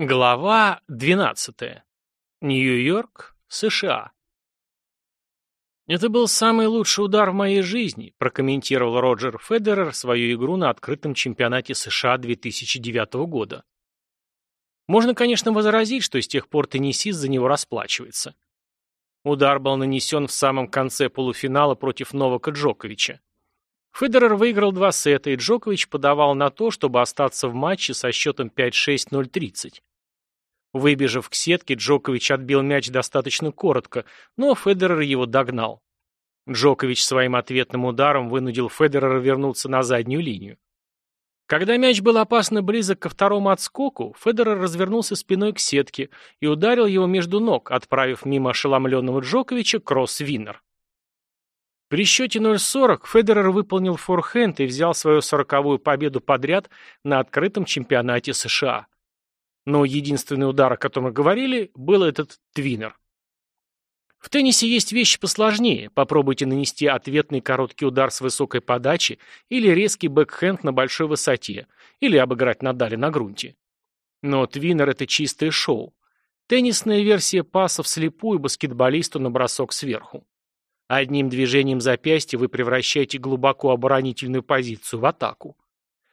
Глава 12. Нью-Йорк, США. «Это был самый лучший удар в моей жизни», прокомментировал Роджер Федерер свою игру на открытом чемпионате США 2009 года. Можно, конечно, возразить, что с тех пор теннисист за него расплачивается. Удар был нанесен в самом конце полуфинала против Новака Джоковича. Федерер выиграл два сета, и Джокович подавал на то, чтобы остаться в матче со счетом 5-6-0-30. Выбежав к сетке, Джокович отбил мяч достаточно коротко, но Федерер его догнал. Джокович своим ответным ударом вынудил Федерера вернуться на заднюю линию. Когда мяч был опасно близок ко второму отскоку, Федерер развернулся спиной к сетке и ударил его между ног, отправив мимо ошеломленного Джоковича кросс-виннер. При счете 0-40 Федерер выполнил форхенд и взял свою сороковую победу подряд на открытом чемпионате США. Но единственный удар, о котором мы говорили, был этот твиннер. В теннисе есть вещи посложнее. Попробуйте нанести ответный короткий удар с высокой подачи или резкий бэкхенд на большой высоте, или обыграть Надали на грунте. Но твиннер – это чистое шоу. Теннисная версия паса вслепую баскетболисту на бросок сверху. Одним движением запястья вы превращаете глубоко оборонительную позицию в атаку.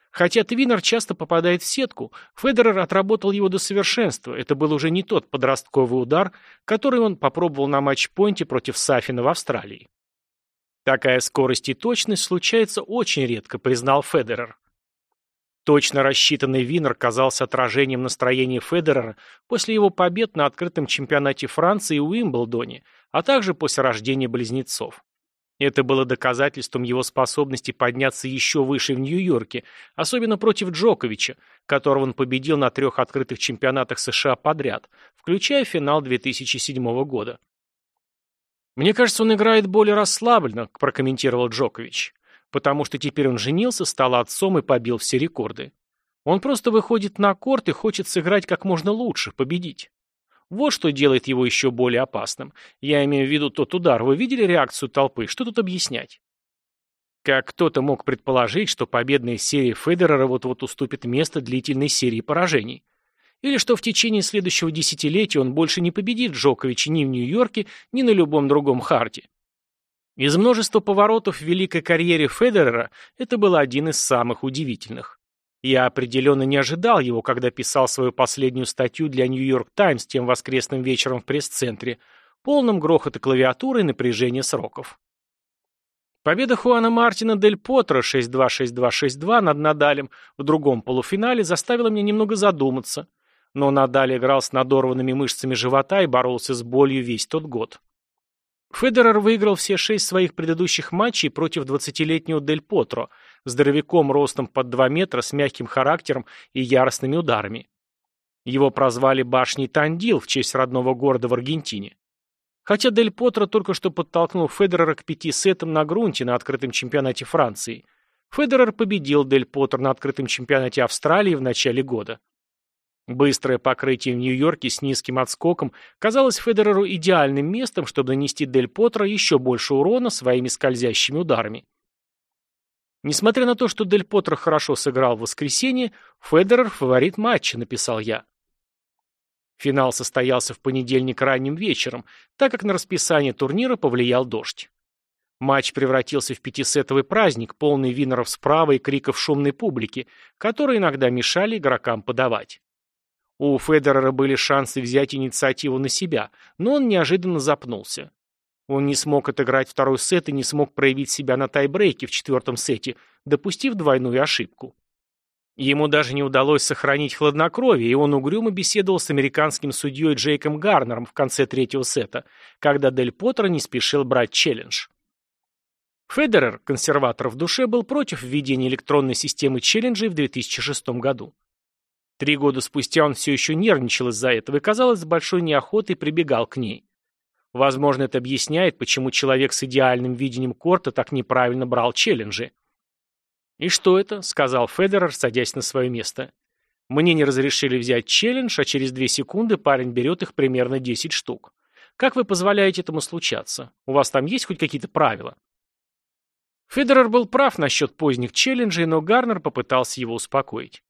Хотя Твиннер часто попадает в сетку, Федерер отработал его до совершенства. Это был уже не тот подростковый удар, который он попробовал на матчпоинте против Сафина в Австралии. Такая скорость и точность случается очень редко, признал Федерер. Точно рассчитанный Винер казался отражением настроения Федерера после его побед на открытом чемпионате Франции и Уимблдоне, а также после рождения близнецов. Это было доказательством его способности подняться еще выше в Нью-Йорке, особенно против Джоковича, которого он победил на трех открытых чемпионатах США подряд, включая финал 2007 года. «Мне кажется, он играет более расслабленно», – прокомментировал Джокович, «потому что теперь он женился, стал отцом и побил все рекорды. Он просто выходит на корт и хочет сыграть как можно лучше, победить. Вот что делает его еще более опасным. Я имею в виду тот удар. Вы видели реакцию толпы? Что тут объяснять? Как кто-то мог предположить, что победная серия Федерера вот-вот уступит место длительной серии поражений? Или что в течение следующего десятилетия он больше не победит Джоковича ни в Нью-Йорке, ни на любом другом харде? Из множества поворотов в великой карьере Федерера это был один из самых удивительных. Я определенно не ожидал его, когда писал свою последнюю статью для «Нью-Йорк Таймс» тем воскресным вечером в пресс-центре, полном грохота клавиатуры и напряжения сроков. Победа Хуана Мартина Дель Потро 6-2-6-2-6-2 над Надалем в другом полуфинале заставила меня немного задуматься, но Надаль играл с надорванными мышцами живота и боролся с болью весь тот год. Федерер выиграл все шесть своих предыдущих матчей против 20-летнего Дель Потро, здоровяком ростом под 2 метра, с мягким характером и яростными ударами. Его прозвали «Башней Тандил» в честь родного города в Аргентине. Хотя Дель Потро только что подтолкнул Федерера к пяти сетам на грунте на открытом чемпионате Франции, Федерер победил Дель Потро на открытом чемпионате Австралии в начале года. Быстрое покрытие в Нью-Йорке с низким отскоком казалось Федереру идеальным местом, чтобы нанести Дель Потро еще больше урона своими скользящими ударами. Несмотря на то, что Дель Потро хорошо сыграл в воскресенье, Федерер фаворит матча, написал я. Финал состоялся в понедельник ранним вечером, так как на расписание турнира повлиял дождь. Матч превратился в пятисетовый праздник, полный винеров справа и криков шумной публики, которые иногда мешали игрокам подавать. У Федерера были шансы взять инициативу на себя, но он неожиданно запнулся. Он не смог отыграть второй сет и не смог проявить себя на тайбрейке в четвертом сете, допустив двойную ошибку. Ему даже не удалось сохранить хладнокровие, и он угрюмо беседовал с американским судьей Джейком Гарнером в конце третьего сета, когда Дель Поттер не спешил брать челлендж. Федерер, консерватор в душе, был против введения электронной системы челленджей в 2006 году. Три года спустя он все еще нервничал из-за этого и, казалось, с большой неохотой прибегал к ней. Возможно, это объясняет, почему человек с идеальным видением корта так неправильно брал челленджи. «И что это?» — сказал Федерер, садясь на свое место. «Мне не разрешили взять челлендж, а через две секунды парень берет их примерно 10 штук. Как вы позволяете этому случаться? У вас там есть хоть какие-то правила?» Федерер был прав насчет поздних челленджей, но Гарнер попытался его успокоить.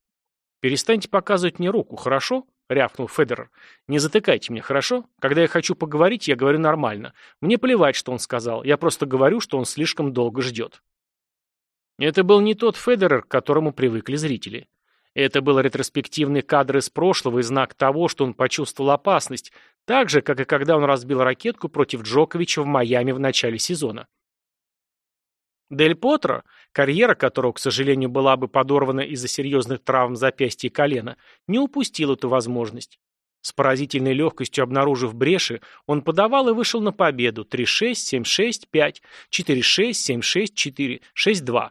«Перестаньте показывать мне руку, хорошо?» — рявкнул Федерер. «Не затыкайте меня, хорошо? Когда я хочу поговорить, я говорю нормально. Мне плевать, что он сказал. Я просто говорю, что он слишком долго ждет». Это был не тот Федерер, к которому привыкли зрители. Это был ретроспективный кадр из прошлого и знак того, что он почувствовал опасность, так же, как и когда он разбил ракетку против Джоковича в Майами в начале сезона. Дель Потро, карьера которого, к сожалению, была бы подорвана из-за серьезных травм запястья и колена, не упустил эту возможность. С поразительной легкостью обнаружив бреши, он подавал и вышел на победу 3-6, 7-6, 5, 4-6, 7-6, 4, 6-2.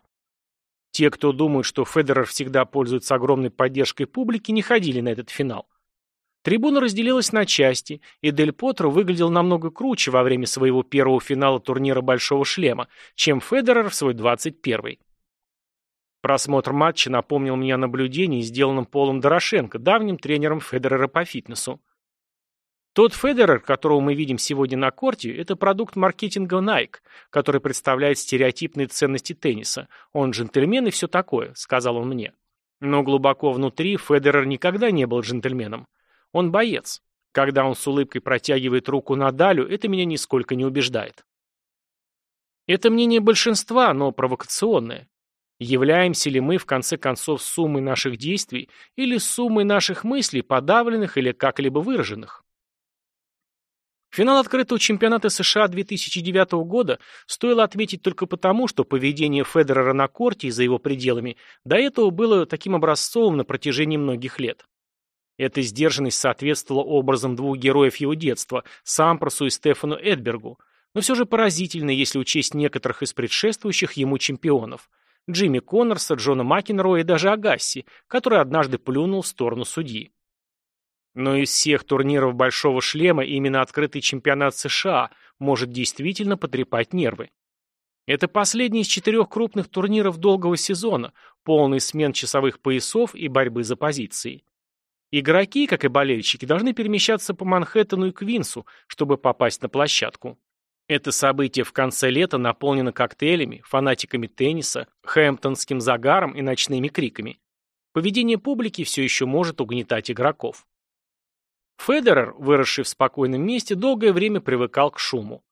Те, кто думают, что Федерер всегда пользуется огромной поддержкой публики, не ходили на этот финал. Трибуна разделилась на части, и Дель Потро выглядел намного круче во время своего первого финала турнира «Большого шлема», чем Федерер в свой 21-й. Просмотр матча напомнил мне о наблюдении, сделанном Полом Дорошенко, давним тренером Федерера по фитнесу. Тот Федерер, которого мы видим сегодня на корте, это продукт маркетинга Nike, который представляет стереотипные ценности тенниса. Он джентльмен и все такое, сказал он мне. Но глубоко внутри Федерер никогда не был джентльменом. Он боец. Когда он с улыбкой протягивает руку Надалю, это меня нисколько не убеждает. Это мнение большинства, но провокационное. Являемся ли мы, в конце концов, суммой наших действий или суммой наших мыслей, подавленных или как-либо выраженных? Финал открытого чемпионата США 2009 года стоило отметить только потому, что поведение Федерера на корте и за его пределами до этого было таким образцовым на протяжении многих лет. Эта сдержанность соответствовала образам двух героев его детства – Сампросу и Стефану Эдбергу, но все же поразительно, если учесть некоторых из предшествующих ему чемпионов – Джимми Коннорса, Джона Макенроя и даже Агасси, который однажды плюнул в сторону судьи. Но из всех турниров «Большого шлема» именно открытый чемпионат США может действительно потрепать нервы. Это последний из четырех крупных турниров долгого сезона, полный смен часовых поясов и борьбы за позиции. Игроки, как и болельщики, должны перемещаться по Манхэттену и Квинсу, чтобы попасть на площадку. Это событие в конце лета наполнено коктейлями, фанатиками тенниса, хэмптонским загаром и ночными криками. Поведение публики все еще может угнетать игроков. Федерер, выросший в спокойном месте, долгое время привыкал к шуму.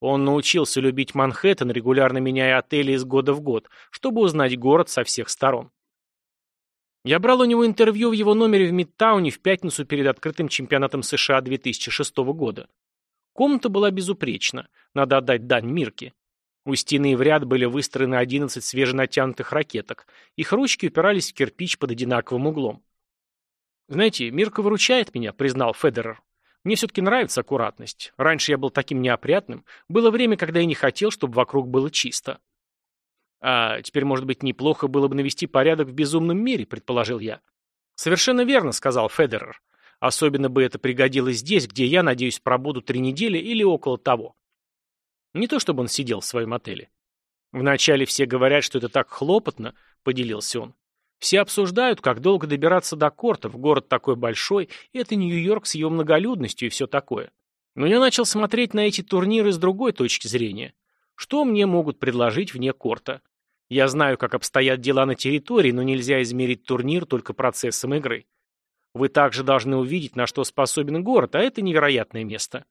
Он научился любить Манхэттен, регулярно меняя отели из года в год, чтобы узнать город со всех сторон. Я брал у него интервью в его номере в Мидтауне в пятницу перед открытым чемпионатом США 2006 года. Комната была безупречна, надо отдать дань Мирке. У стены в ряд были выстроены 11 свеженатянутых ракеток, их ручки упирались в кирпич под одинаковым углом. «Знаете, Мирка выручает меня», — признал Федерер. «Мне все-таки нравится аккуратность. Раньше я был таким неопрятным. Было время, когда я не хотел, чтобы вокруг было чисто. А теперь, может быть, неплохо было бы навести порядок в безумном мире, предположил я. Совершенно верно, сказал Федерер. Особенно бы это пригодилось здесь, где я, надеюсь, пробуду три недели или около того. Не то чтобы он сидел в своем отеле. Вначале все говорят, что это так хлопотно, поделился он. Все обсуждают, как долго добираться до кортов, город такой большой, и это Нью-Йорк с его многолюдностью и все такое. Но я начал смотреть на эти турниры с другой точки зрения. Что мне могут предложить вне корта? Я знаю, как обстоят дела на территории, но нельзя измерить турнир только процессом игры. Вы также должны увидеть, на что способен город, а это невероятное место.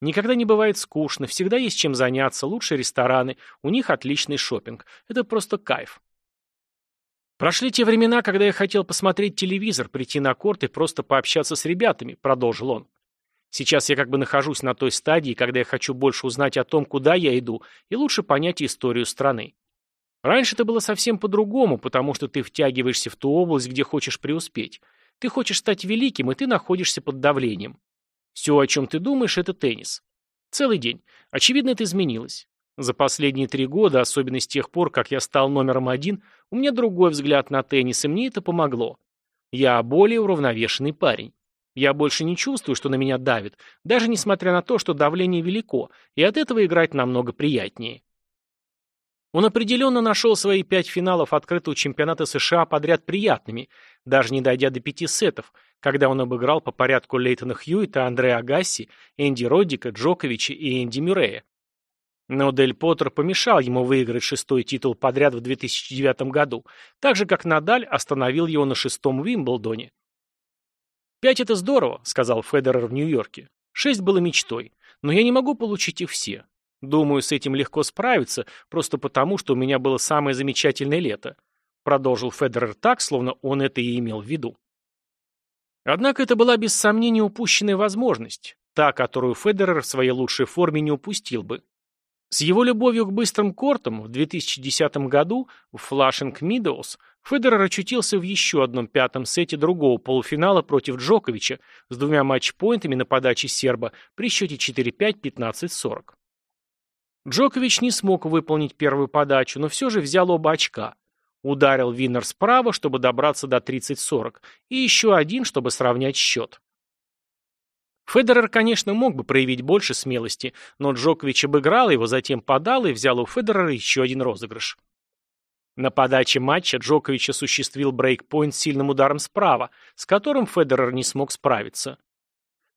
Никогда не бывает скучно, всегда есть чем заняться, лучшие рестораны, у них отличный шопинг. Это просто кайф. Прошли те времена, когда я хотел посмотреть телевизор, прийти на корт и просто пообщаться с ребятами, продолжил он. Сейчас я как бы нахожусь на той стадии, когда я хочу больше узнать о том, куда я иду, и лучше понять историю страны. Раньше это было совсем по-другому, потому что ты втягиваешься в ту область, где хочешь преуспеть. Ты хочешь стать великим, и ты находишься под давлением. Все, о чем ты думаешь, это теннис. Целый день. Очевидно, это изменилось. За последние три года, особенно с тех пор, как я стал номером один, у меня другой взгляд на теннис, и мне это помогло. Я более уравновешенный парень. Я больше не чувствую, что на меня давит, даже несмотря на то, что давление велико, и от этого играть намного приятнее. Он определенно нашел свои пять финалов открытого чемпионата США подряд приятными, даже не дойдя до пяти сетов, когда он обыграл по порядку Лейтона Хьюита, Андреа Агасси, Энди Роддика, Джоковича и Энди Мюррея. Но Дель Поттер помешал ему выиграть шестой титул подряд в 2009 году, так же как Надаль остановил его на шестом Вимблдоне. «Пять — это здорово», — сказал Федерер в Нью-Йорке. «Шесть было мечтой, но я не могу получить их все. Думаю, с этим легко справиться, просто потому, что у меня было самое замечательное лето», — продолжил Федерер так, словно он это и имел в виду. Однако это была без сомнения упущенная возможность, та, которую Федерер в своей лучшей форме не упустил бы. С его любовью к быстрым кортам в 2010 году в Флашинг Мидоус Федерер очутился в еще одном пятом сете другого полуфинала против Джоковича с двумя матчпоинтами на подаче серба при счете 4-5, 15-40. Джокович не смог выполнить первую подачу, но все же взял оба очка. Ударил Виннер справа, чтобы добраться до 30-40, и еще один, чтобы сравнять счет. Федерер, конечно, мог бы проявить больше смелости, но Джокович обыграл его, затем подал и взял у Федерера еще один розыгрыш. На подаче матча Джокович осуществил брейкпоинт сильным ударом справа, с которым Федерер не смог справиться.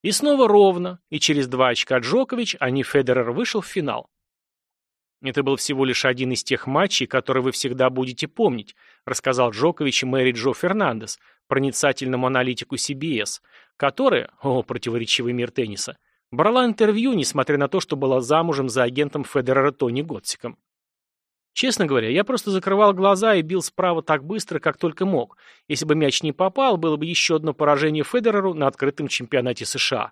И снова ровно, и через два очка Джокович, а не Федерер, вышел в финал. Это был всего лишь один из тех матчей, которые вы всегда будете помнить, рассказал Джокович Мэри Джо Фернандес, проницательному аналитику CBS, которая, о, противоречивый мир тенниса, брала интервью, несмотря на то, что была замужем за агентом Федерера Тони Готсиком. Честно говоря, я просто закрывал глаза и бил справа так быстро, как только мог. Если бы мяч не попал, было бы еще одно поражение Федереру на открытом чемпионате США.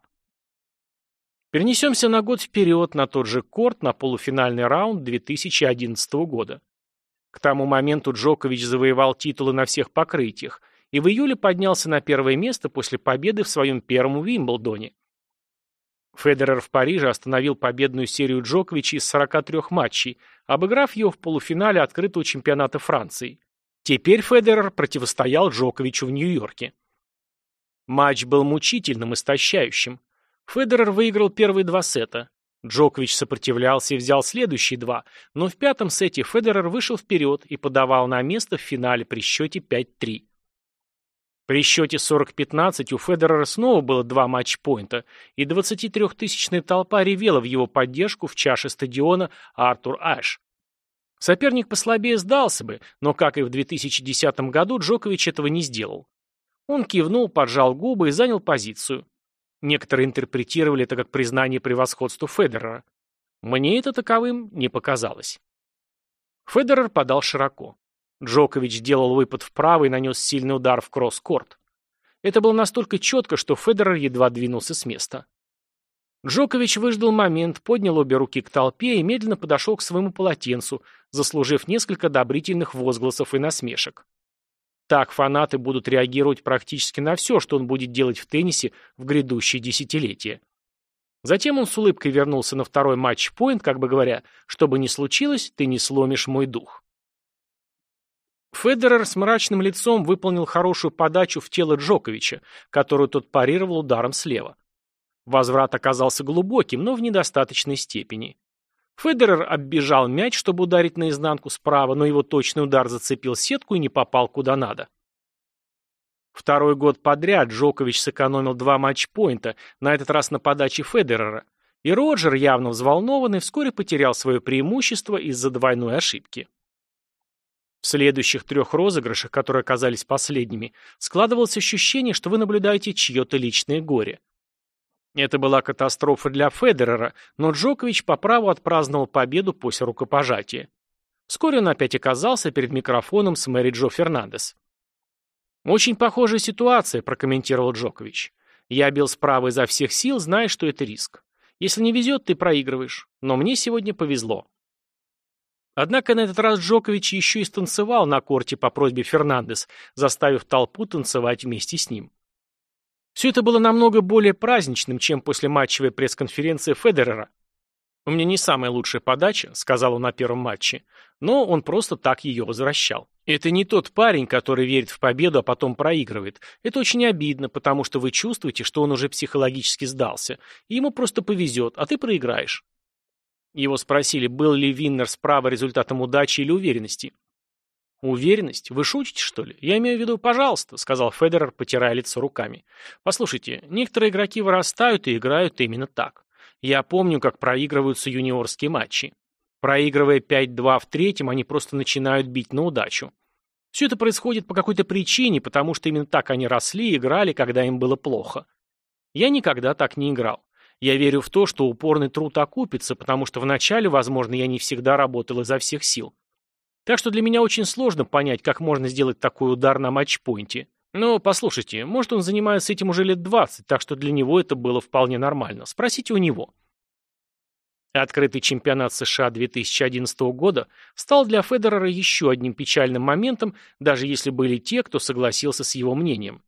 Перенесемся на год вперед, на тот же корт, на полуфинальный раунд 2011 года. К тому моменту Джокович завоевал титулы на всех покрытиях, и в июле поднялся на первое место после победы в своем первом Вимблдоне. Федерер в Париже остановил победную серию Джоковича из 43 матчей, обыграв его в полуфинале открытого чемпионата Франции. Теперь Федерер противостоял Джоковичу в Нью-Йорке. Матч был мучительным, истощающим. Федерер выиграл первые два сета. Джокович сопротивлялся и взял следующие два, но в пятом сете Федерер вышел вперед и подавал на место в финале при счете 5-3. При счете 40-15 у Федерера снова было два матчпоинта, и 23-тысячная толпа ревела в его поддержку в чаше стадиона Артур Аш. Соперник послабее сдался бы, но, как и в 2010 году, Джокович этого не сделал. Он кивнул, поджал губы и занял позицию. Некоторые интерпретировали это как признание превосходства Федерера. Мне это таковым не показалось. Федерер подал широко. Джокович делал выпад вправо и нанес сильный удар в кросс-корт. Это было настолько четко, что Федерер едва двинулся с места. Джокович выждал момент, поднял обе руки к толпе и медленно подошел к своему полотенцу, заслужив несколько одобрительных возгласов и насмешек. Так фанаты будут реагировать практически на все, что он будет делать в теннисе в грядущие десятилетия. Затем он с улыбкой вернулся на второй матч-поинт, как бы говоря, что бы ни случилось, ты не сломишь мой дух. Федерер с мрачным лицом выполнил хорошую подачу в тело Джоковича, которую тот парировал ударом слева. Возврат оказался глубоким, но в недостаточной степени. Федерер оббежал мяч, чтобы ударить наизнанку справа, но его точный удар зацепил сетку и не попал куда надо. Второй год подряд Джокович сэкономил два матчпоинта, на этот раз на подаче Федерера, и Роджер, явно взволнованный, вскоре потерял свое преимущество из-за двойной ошибки. В следующих трех розыгрышах, которые оказались последними, складывалось ощущение, что вы наблюдаете чье-то личное горе. Это была катастрофа для Федерера, но Джокович по праву отпраздновал победу после рукопожатия. Вскоре он опять оказался перед микрофоном с Мэри Джо Фернандес. «Очень похожая ситуация», – прокомментировал Джокович. «Я бил справа изо всех сил, зная, что это риск. Если не везет, ты проигрываешь. Но мне сегодня повезло». Однако на этот раз Джокович еще и станцевал на корте по просьбе Фернандес, заставив толпу танцевать вместе с ним. Все это было намного более праздничным, чем после матчевой пресс-конференции Федерера. «У меня не самая лучшая подача», — сказал он на первом матче, но он просто так ее возвращал. Это не тот парень, который верит в победу, а потом проигрывает. Это очень обидно, потому что вы чувствуете, что он уже психологически сдался, и ему просто повезет, а ты проиграешь. Его спросили, был ли Виннер справа результатом удачи или уверенности. «Уверенность? Вы шутите, что ли? Я имею в виду, пожалуйста», — сказал Федерер, потирая лицо руками. «Послушайте, некоторые игроки вырастают и играют именно так. Я помню, как проигрываются юниорские матчи. Проигрывая 5-2 в третьем, они просто начинают бить на удачу. Все это происходит по какой-то причине, потому что именно так они росли и играли, когда им было плохо. Я никогда так не играл. Я верю в то, что упорный труд окупится, потому что вначале, возможно, я не всегда работал изо всех сил. Так что для меня очень сложно понять, как можно сделать такой удар на матчпоинте. Но, послушайте, может, он занимается этим уже лет 20, так что для него это было вполне нормально. Спросите у него. Открытый чемпионат США 2011 года стал для Федерера еще одним печальным моментом, даже если были те, кто согласился с его мнением.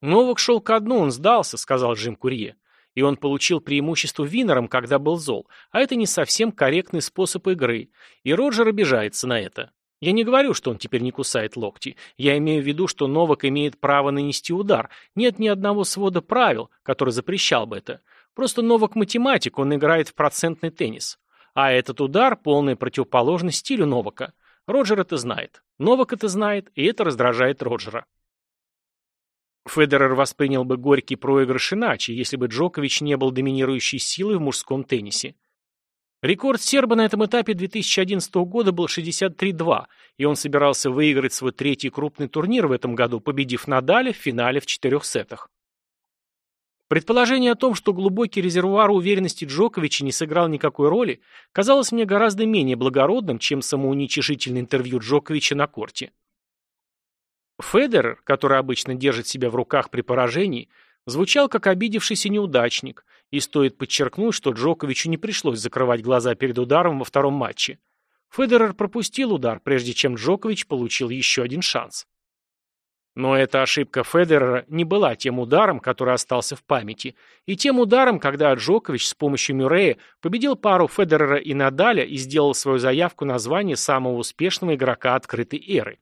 «Новак шел ко дну, он сдался», — сказал Джим Курье. «И он получил преимущество Винером, когда был зол. А это не совсем корректный способ игры. И Роджер обижается на это. Я не говорю, что он теперь не кусает локти. Я имею в виду, что Новак имеет право нанести удар. Нет ни одного свода правил, который запрещал бы это. Просто Новак математик, он играет в процентный теннис. А этот удар – полная противоположность стилю Новака. Роджер это знает. Новак это знает, и это раздражает Роджера. Федерер воспринял бы горький проигрыш иначе, если бы Джокович не был доминирующей силой в мужском теннисе. Рекорд серба на этом этапе 2011 года был 63-2, и он собирался выиграть свой третий крупный турнир в этом году, победив Надаля в финале в четырех сетах. Предположение о том, что глубокий резервуар уверенности Джоковича не сыграл никакой роли, казалось мне гораздо менее благородным, чем самоуничижительное интервью Джоковича на корте. Федерер, который обычно держит себя в руках при поражении, звучал как обидевшийся неудачник, и стоит подчеркнуть, что Джоковичу не пришлось закрывать глаза перед ударом во втором матче. Федерер пропустил удар, прежде чем Джокович получил еще один шанс. Но эта ошибка Федерера не была тем ударом, который остался в памяти, и тем ударом, когда Джокович с помощью Мюррея победил пару Федерера и Надаля и сделал свою заявку на звание самого успешного игрока открытой эры.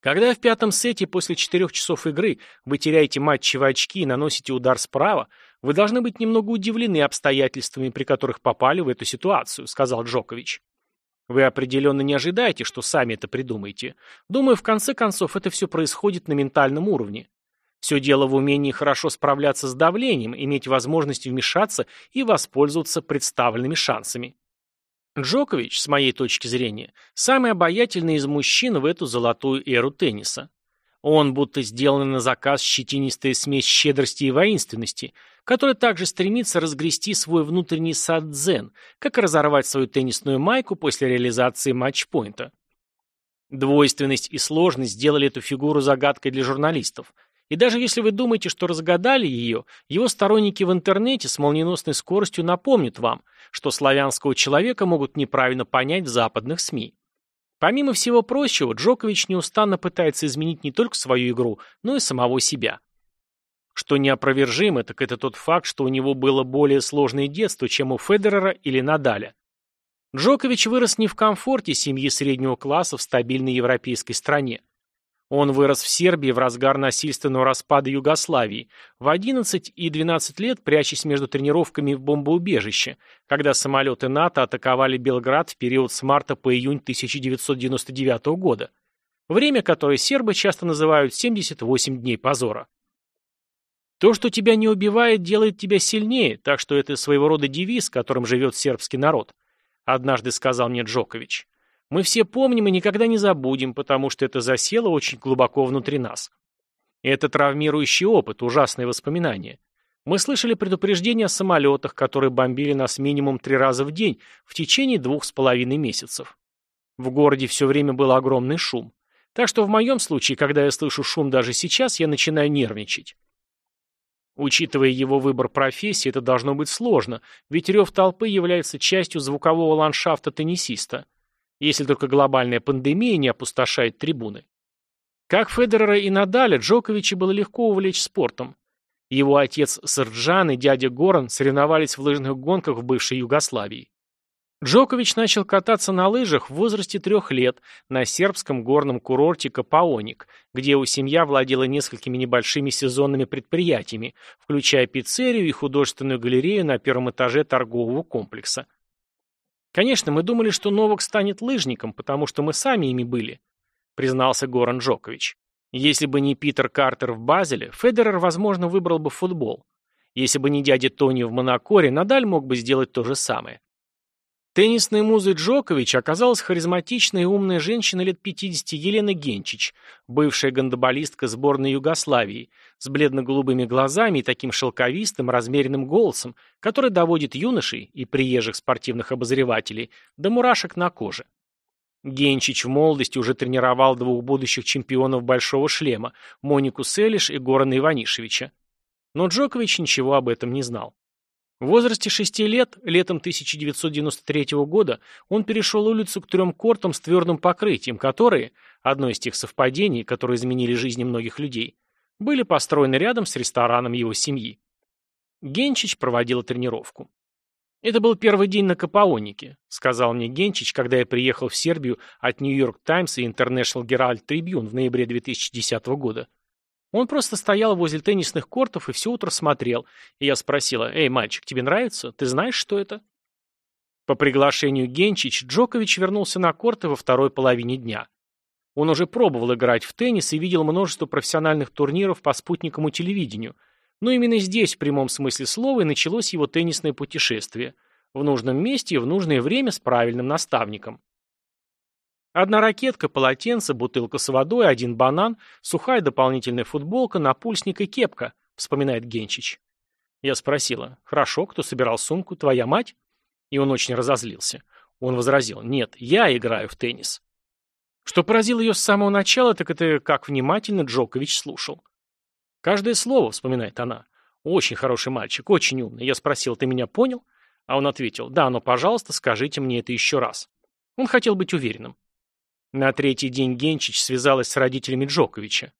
Когда в пятом сете после четырех часов игры вы теряете матчевые очки и наносите удар справа, вы должны быть немного удивлены обстоятельствами, при которых попали в эту ситуацию, сказал Джокович. Вы определенно не ожидаете, что сами это придумаете. Думаю, в конце концов, это все происходит на ментальном уровне. Все дело в умении хорошо справляться с давлением, иметь возможность вмешаться и воспользоваться представленными шансами. Джокович, с моей точки зрения, самый обаятельный из мужчин в эту золотую эру тенниса. Он будто сделанный на заказ щетинистая смесь щедрости и воинственности, который также стремится разгрести свой внутренний сад-дзен, как и разорвать свою теннисную майку после реализации матчпоинта. Двойственность и сложность сделали эту фигуру загадкой для журналистов. И даже если вы думаете, что разгадали ее, его сторонники в интернете с молниеносной скоростью напомнят вам, что славянского человека могут неправильно понять в западных СМИ. Помимо всего прочего, Джокович неустанно пытается изменить не только свою игру, но и самого себя. Что неопровержимо, так это тот факт, что у него было более сложное детство, чем у Федерера или Надаля. Джокович вырос не в комфорте семьи среднего класса в стабильной европейской стране. Он вырос в Сербии в разгар насильственного распада Югославии, в 11 и 12 лет прячась между тренировками в бомбоубежище, когда самолеты НАТО атаковали Белград в период с марта по июнь 1999 года, время, которое сербы часто называют 78 дней позора. То, что тебя не убивает, делает тебя сильнее, так что это своего рода девиз, которым живет сербский народ, однажды сказал мне Джокович. Мы все помним и никогда не забудем, потому что это засело очень глубоко внутри нас. Это травмирующий опыт, ужасные воспоминания. Мы слышали предупреждения о самолетах, которые бомбили нас минимум три раза в день в течение двух с половиной месяцев. В городе все время был огромный шум. Так что в моем случае, когда я слышу шум даже сейчас, я начинаю нервничать. Учитывая его выбор профессии, это должно быть сложно, ведь рев толпы является частью звукового ландшафта теннисиста если только глобальная пандемия не опустошает трибуны. Как Федерера и Надаля, Джоковича было легко увлечь спортом. Его отец Сарджан и дядя Горан соревновались в лыжных гонках в бывшей Югославии. Джокович начал кататься на лыжах в возрасте трех лет на сербском горном курорте Капаоник, где его семья владела несколькими небольшими сезонными предприятиями, включая пиццерию и художественную галерею на первом этаже торгового комплекса. Конечно, мы думали, что Новак станет лыжником, потому что мы сами ими были, признался Горан Джокович. Если бы не Питер Картер в Базеле, Федерер, возможно, выбрал бы футбол. Если бы не дядя Тони в Монакоре, Надаль мог бы сделать то же самое. Теннисной музой Джокович оказалась харизматичная и умная женщина лет 50 Елена Генчич, бывшая гандоболистка сборной Югославии, с бледно-голубыми глазами и таким шелковистым, размеренным голосом, который доводит юношей и приезжих спортивных обозревателей до мурашек на коже. Генчич в молодости уже тренировал двух будущих чемпионов «Большого шлема» Монику Селиш и Горана Иванишевича. Но Джокович ничего об этом не знал. В возрасте шести лет, летом 1993 года, он перешел улицу к трем кортам с твердым покрытием, которые, одно из тех совпадений, которые изменили жизни многих людей, были построены рядом с рестораном его семьи. Генчич проводила тренировку. «Это был первый день на Капаонике», — сказал мне Генчич, когда я приехал в Сербию от Нью-Йорк Таймс и International Herald Tribune в ноябре 2010 года. Он просто стоял возле теннисных кортов и все утро смотрел. И я спросила, «Эй, мальчик, тебе нравится? Ты знаешь, что это?» По приглашению Генчич, Джокович вернулся на корты во второй половине дня. Он уже пробовал играть в теннис и видел множество профессиональных турниров по спутниковому телевидению. Но именно здесь, в прямом смысле слова, и началось его теннисное путешествие. В нужном месте и в нужное время с правильным наставником. Одна ракетка, полотенце, бутылка с водой, один банан, сухая дополнительная футболка, напульсник и кепка, вспоминает Генчич. Я спросила, хорошо, кто собирал сумку, твоя мать? И он очень разозлился. Он возразил, нет, я играю в теннис. Что поразило ее с самого начала, так это как внимательно Джокович слушал. Каждое слово, вспоминает она. Очень хороший мальчик, очень умный. Я спросил, ты меня понял? А он ответил, да, но, пожалуйста, скажите мне это еще раз. Он хотел быть уверенным. На третий день Генчич связалась с родителями Джоковича,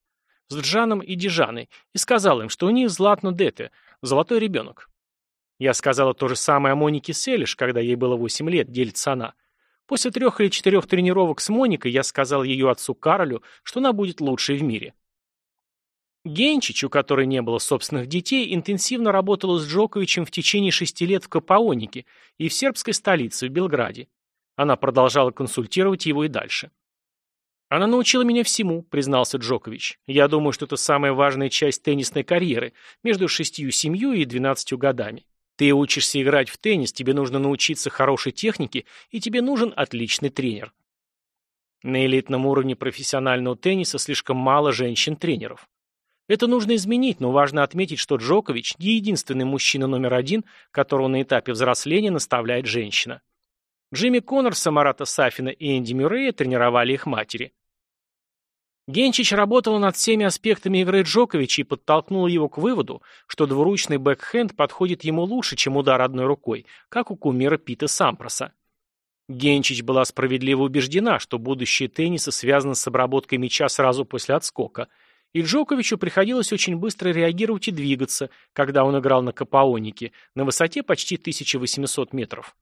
с Джаном и Дижаной, и сказала им, что у них Златно Дете, золотой ребенок. Я сказала то же самое о Монике Селиш, когда ей было 8 лет, делится она. После трех или четырех тренировок с Моникой я сказал ее отцу Каролю, что она будет лучшей в мире. Генчич, у которой не было собственных детей, интенсивно работала с Джоковичем в течение шести лет в Капаонике и в сербской столице, в Белграде. Она продолжала консультировать его и дальше. «Она научила меня всему», — признался Джокович. «Я думаю, что это самая важная часть теннисной карьеры, между шестью семью и двенадцатью годами. Ты учишься играть в теннис, тебе нужно научиться хорошей технике, и тебе нужен отличный тренер». На элитном уровне профессионального тенниса слишком мало женщин-тренеров. Это нужно изменить, но важно отметить, что Джокович не единственный мужчина номер один, которого на этапе взросления наставляет женщина. Джимми Коннорса, Марата Сафина и Энди Мюррея тренировали их матери. Генчич работала над всеми аспектами игры Джоковича и подтолкнула его к выводу, что двуручный бэкхенд подходит ему лучше, чем удар одной рукой, как у кумира Пита Сампроса. Генчич была справедливо убеждена, что будущее тенниса связано с обработкой мяча сразу после отскока, и Джоковичу приходилось очень быстро реагировать и двигаться, когда он играл на Капаонике, на высоте почти 1800 метров.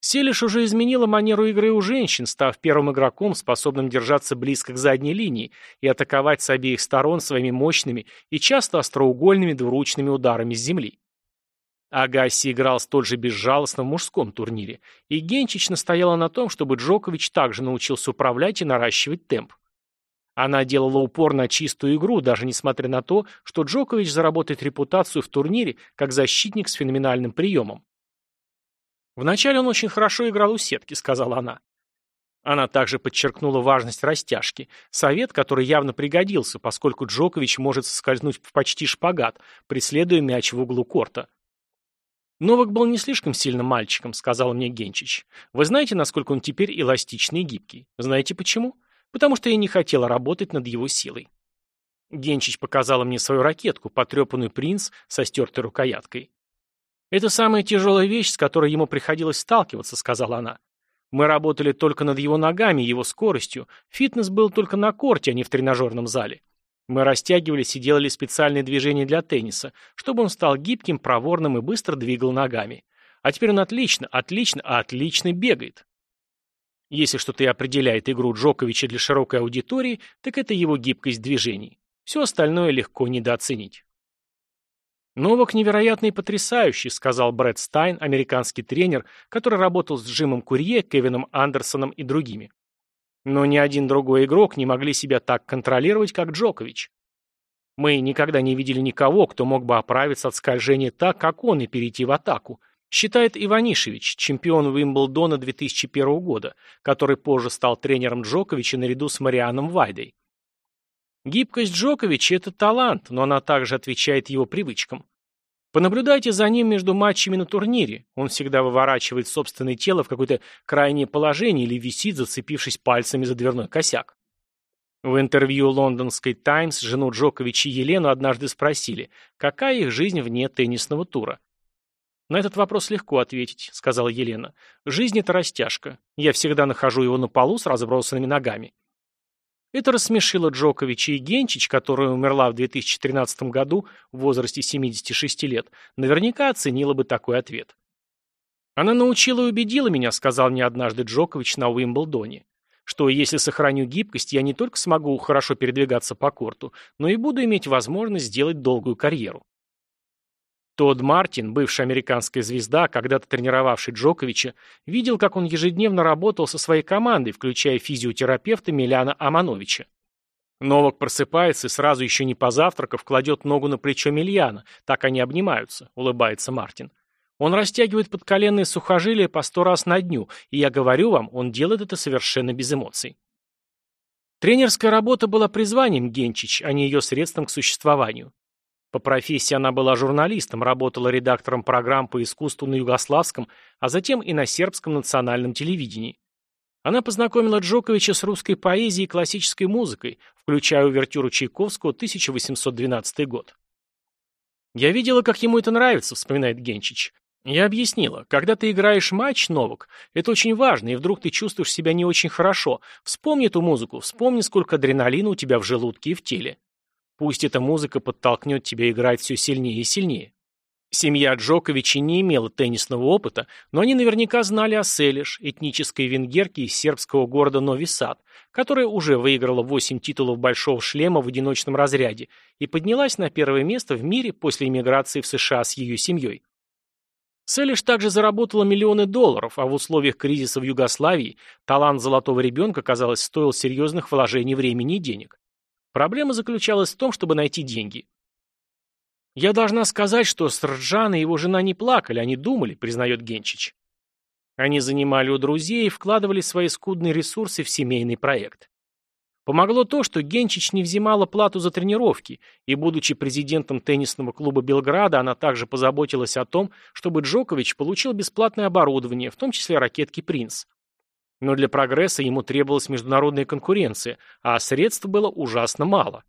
Селиш уже изменила манеру игры у женщин, став первым игроком, способным держаться близко к задней линии и атаковать с обеих сторон своими мощными и часто остроугольными двуручными ударами с земли. Агаси играл столь же безжалостно в мужском турнире, и Генчич настояла на том, чтобы Джокович также научился управлять и наращивать темп. Она делала упор на чистую игру, даже несмотря на то, что Джокович заработает репутацию в турнире как защитник с феноменальным приемом. «Вначале он очень хорошо играл у сетки», — сказала она. Она также подчеркнула важность растяжки, совет, который явно пригодился, поскольку Джокович может соскользнуть в почти шпагат, преследуя мяч в углу корта. «Новак был не слишком сильным мальчиком», — сказал мне Генчич. «Вы знаете, насколько он теперь эластичный и гибкий? Знаете почему? Потому что я не хотела работать над его силой». Генчич показала мне свою ракетку, потрепанную принц со стертой рукояткой. «Это самая тяжелая вещь, с которой ему приходилось сталкиваться», — сказала она. «Мы работали только над его ногами, его скоростью. Фитнес был только на корте, а не в тренажерном зале. Мы растягивались и делали специальные движения для тенниса, чтобы он стал гибким, проворным и быстро двигал ногами. А теперь он отлично, отлично, отлично бегает». Если что-то и определяет игру Джоковича для широкой аудитории, так это его гибкость движений. Все остальное легко недооценить. «Новак невероятный и потрясающий», — сказал Брэд Стайн, американский тренер, который работал с Джимом Курье, Кевином Андерсоном и другими. Но ни один другой игрок не могли себя так контролировать, как Джокович. Мы никогда не видели никого, кто мог бы оправиться от скольжения так, как он, и перейти в атаку. Считает Иванишевич, чемпион Уимблдона 2001 года, который позже стал тренером Джоковича наряду с Марианом Вайдой. Гибкость Джоковича – это талант, но она также отвечает его привычкам. Понаблюдайте за ним между матчами на турнире. Он всегда выворачивает собственное тело в какое-то крайнее положение или висит, зацепившись пальцами за дверной косяк. В интервью лондонской «Таймс» жену Джоковича Елену однажды спросили, какая их жизнь вне теннисного тура. «На этот вопрос легко ответить», — сказала Елена. «Жизнь — это растяжка. Я всегда нахожу его на полу с разбросанными ногами». Это рассмешило Джоковича и Генчич, которая умерла в 2013 году в возрасте 76 лет, наверняка оценила бы такой ответ. «Она научила и убедила меня», — сказал мне однажды Джокович на Уимблдоне, «что если сохраню гибкость, я не только смогу хорошо передвигаться по корту, но и буду иметь возможность сделать долгую карьеру». Тодд Мартин, бывшая американская звезда, когда-то тренировавший Джоковича, видел, как он ежедневно работал со своей командой, включая физиотерапевта Миляна Амановича. Новак просыпается и сразу еще не позавтракав кладет ногу на плечо Мильяна. Так они обнимаются, улыбается Мартин. Он растягивает подколенные сухожилия по сто раз на дню, и я говорю вам, он делает это совершенно без эмоций. Тренерская работа была призванием Генчич, а не ее средством к существованию. По профессии она была журналистом, работала редактором программ по искусству на югославском, а затем и на сербском национальном телевидении. Она познакомила Джоковича с русской поэзией и классической музыкой, включая увертюру Чайковского 1812 год. «Я видела, как ему это нравится», — вспоминает Генчич. «Я объяснила, когда ты играешь матч, Новак, это очень важно, и вдруг ты чувствуешь себя не очень хорошо. Вспомни эту музыку, вспомни, сколько адреналина у тебя в желудке и в теле. Пусть эта музыка подтолкнет тебя играть все сильнее и сильнее. Семья Джоковича не имела теннисного опыта, но они наверняка знали о Селиш, этнической венгерке из сербского города Нови Сад, которая уже выиграла 8 титулов большого шлема в одиночном разряде и поднялась на первое место в мире после эмиграции в США с ее семьей. Селиш также заработала миллионы долларов, а в условиях кризиса в Югославии талант золотого ребенка, казалось, стоил серьезных вложений времени и денег. Проблема заключалась в том, чтобы найти деньги. «Я должна сказать, что Срджан и его жена не плакали, они думали», признает Генчич. Они занимали у друзей и вкладывали свои скудные ресурсы в семейный проект. Помогло то, что Генчич не взимала плату за тренировки, и, будучи президентом теннисного клуба Белграда, она также позаботилась о том, чтобы Джокович получил бесплатное оборудование, в том числе ракетки «Принц». Но для прогресса ему требовалась международная конкуренция, а средств было ужасно мало.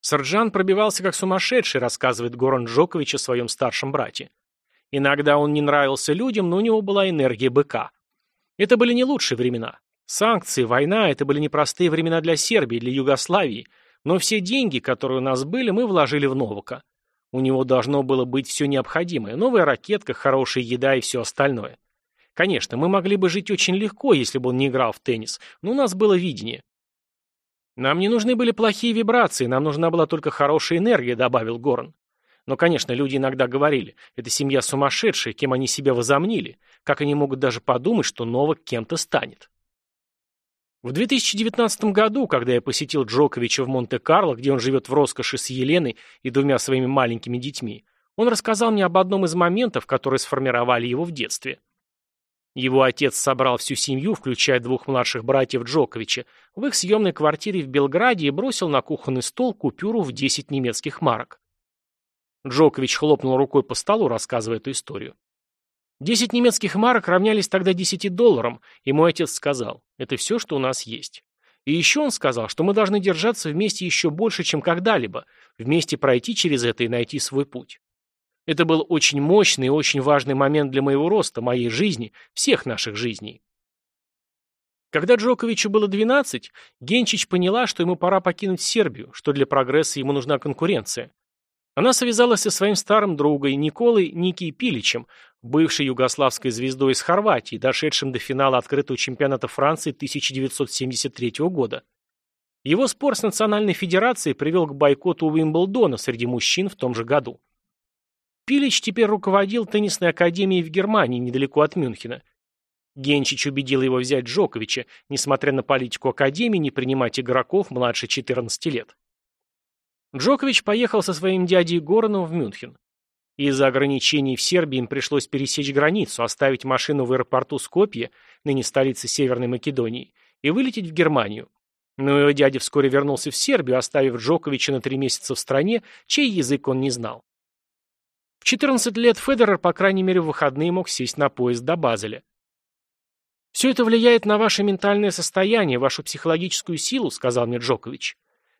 Сарджан пробивался как сумасшедший, рассказывает Горан Джокович о своем старшем брате. Иногда он не нравился людям, но у него была энергия быка. Это были не лучшие времена. Санкции, война – это были непростые времена для Сербии, для Югославии, но все деньги, которые у нас были, мы вложили в Новака. У него должно было быть все необходимое – новая ракетка, хорошая еда и все остальное. Конечно, мы могли бы жить очень легко, если бы он не играл в теннис, но у нас было видение. Нам не нужны были плохие вибрации, нам нужна была только хорошая энергия, добавил Горн. Но, конечно, люди иногда говорили, это семья сумасшедшая, кем они себя возомнили, как они могут даже подумать, что Новак кем-то станет. В 2019 году, когда я посетил Джоковича в Монте-Карло, где он живет в роскоши с Еленой и двумя своими маленькими детьми, он рассказал мне об одном из моментов, которые сформировали его в детстве. Его отец собрал всю семью, включая двух младших братьев Джоковича, в их съемной квартире в Белграде и бросил на кухонный стол купюру в 10 немецких марок. Джокович хлопнул рукой по столу, рассказывая эту историю. Десять немецких марок равнялись тогда десяти долларам, и мой отец сказал, это все, что у нас есть. И еще он сказал, что мы должны держаться вместе еще больше, чем когда-либо, вместе пройти через это и найти свой путь. Это был очень мощный и очень важный момент для моего роста, моей жизни, всех наших жизней. Когда Джоковичу было 12, Генчич поняла, что ему пора покинуть Сербию, что для прогресса ему нужна конкуренция. Она связалась со своим старым другом Николой Ники Пиличем, бывшей югославской звездой из Хорватии, дошедшим до финала открытого чемпионата Франции 1973 года. Его спор с Национальной Федерацией привел к бойкоту Уимблдона среди мужчин в том же году. Пилич теперь руководил теннисной академией в Германии, недалеко от Мюнхена. Генчич убедил его взять Джоковича, несмотря на политику академии, не принимать игроков младше 14 лет. Джокович поехал со своим дядей Гораном в Мюнхен. Из-за ограничений в Сербии им пришлось пересечь границу, оставить машину в аэропорту Скопье, ныне столицы Северной Македонии, и вылететь в Германию. Но его дядя вскоре вернулся в Сербию, оставив Джоковича на три месяца в стране, чей язык он не знал. В 14 лет Федерер, по крайней мере, в выходные мог сесть на поезд до Базеля. «Все это влияет на ваше ментальное состояние, вашу психологическую силу», — сказал мне Джокович.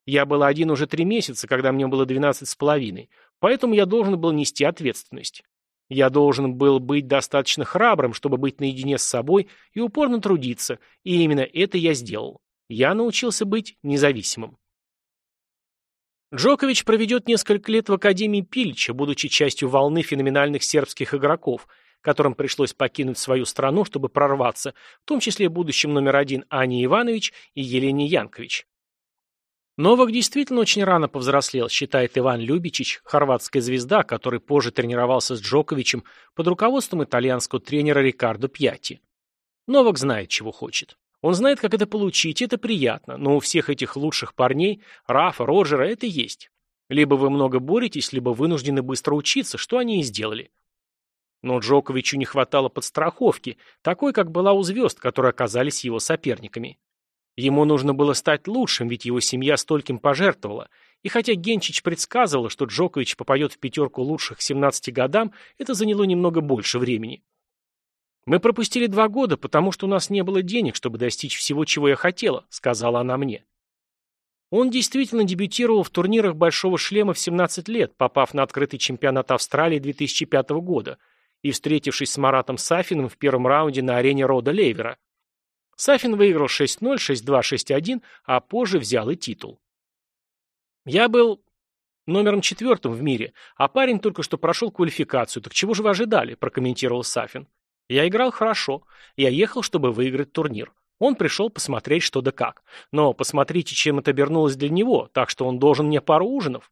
«Я был один уже три месяца, когда мне было двенадцать с половиной, поэтому я должен был нести ответственность. Я должен был быть достаточно храбрым, чтобы быть наедине с собой и упорно трудиться, и именно это я сделал. Я научился быть независимым». Джокович проведет несколько лет в Академии Пильча, будучи частью волны феноменальных сербских игроков — которым пришлось покинуть свою страну, чтобы прорваться, в том числе будущим номер один Ани Иванович и Елене Янкович. Новак действительно очень рано повзрослел, считает Иван Любичич, хорватская звезда, который позже тренировался с Джоковичем под руководством итальянского тренера Рикардо Пьяти. Новак знает, чего хочет. Он знает, как это получить, это приятно, но у всех этих лучших парней, Рафа, Роджера, это есть. Либо вы много боретесь, либо вынуждены быстро учиться, что они и сделали. Но Джоковичу не хватало подстраховки, такой, как была у звезд, которые оказались его соперниками. Ему нужно было стать лучшим, ведь его семья стольким пожертвовала. И хотя Генчич предсказывал, что Джокович попадет в пятерку лучших к 17 годам, это заняло немного больше времени. «Мы пропустили два года, потому что у нас не было денег, чтобы достичь всего, чего я хотела», — сказала она мне. Он действительно дебютировал в турнирах «Большого шлема» в 17 лет, попав на открытый чемпионат Австралии 2005 года — и встретившись с Маратом Сафиным в первом раунде на арене Рода Лейвера. Сафин выиграл 6-0, 6-2, 6-1, а позже взял и титул. Я был номером четвертым в мире, а парень только что прошел квалификацию, так чего же вы ожидали, прокомментировал Сафин. Я играл хорошо, я ехал, чтобы выиграть турнир. Он пришел посмотреть, что да как. Но посмотрите, чем это обернулось для него, так что он должен мне пару ужинов.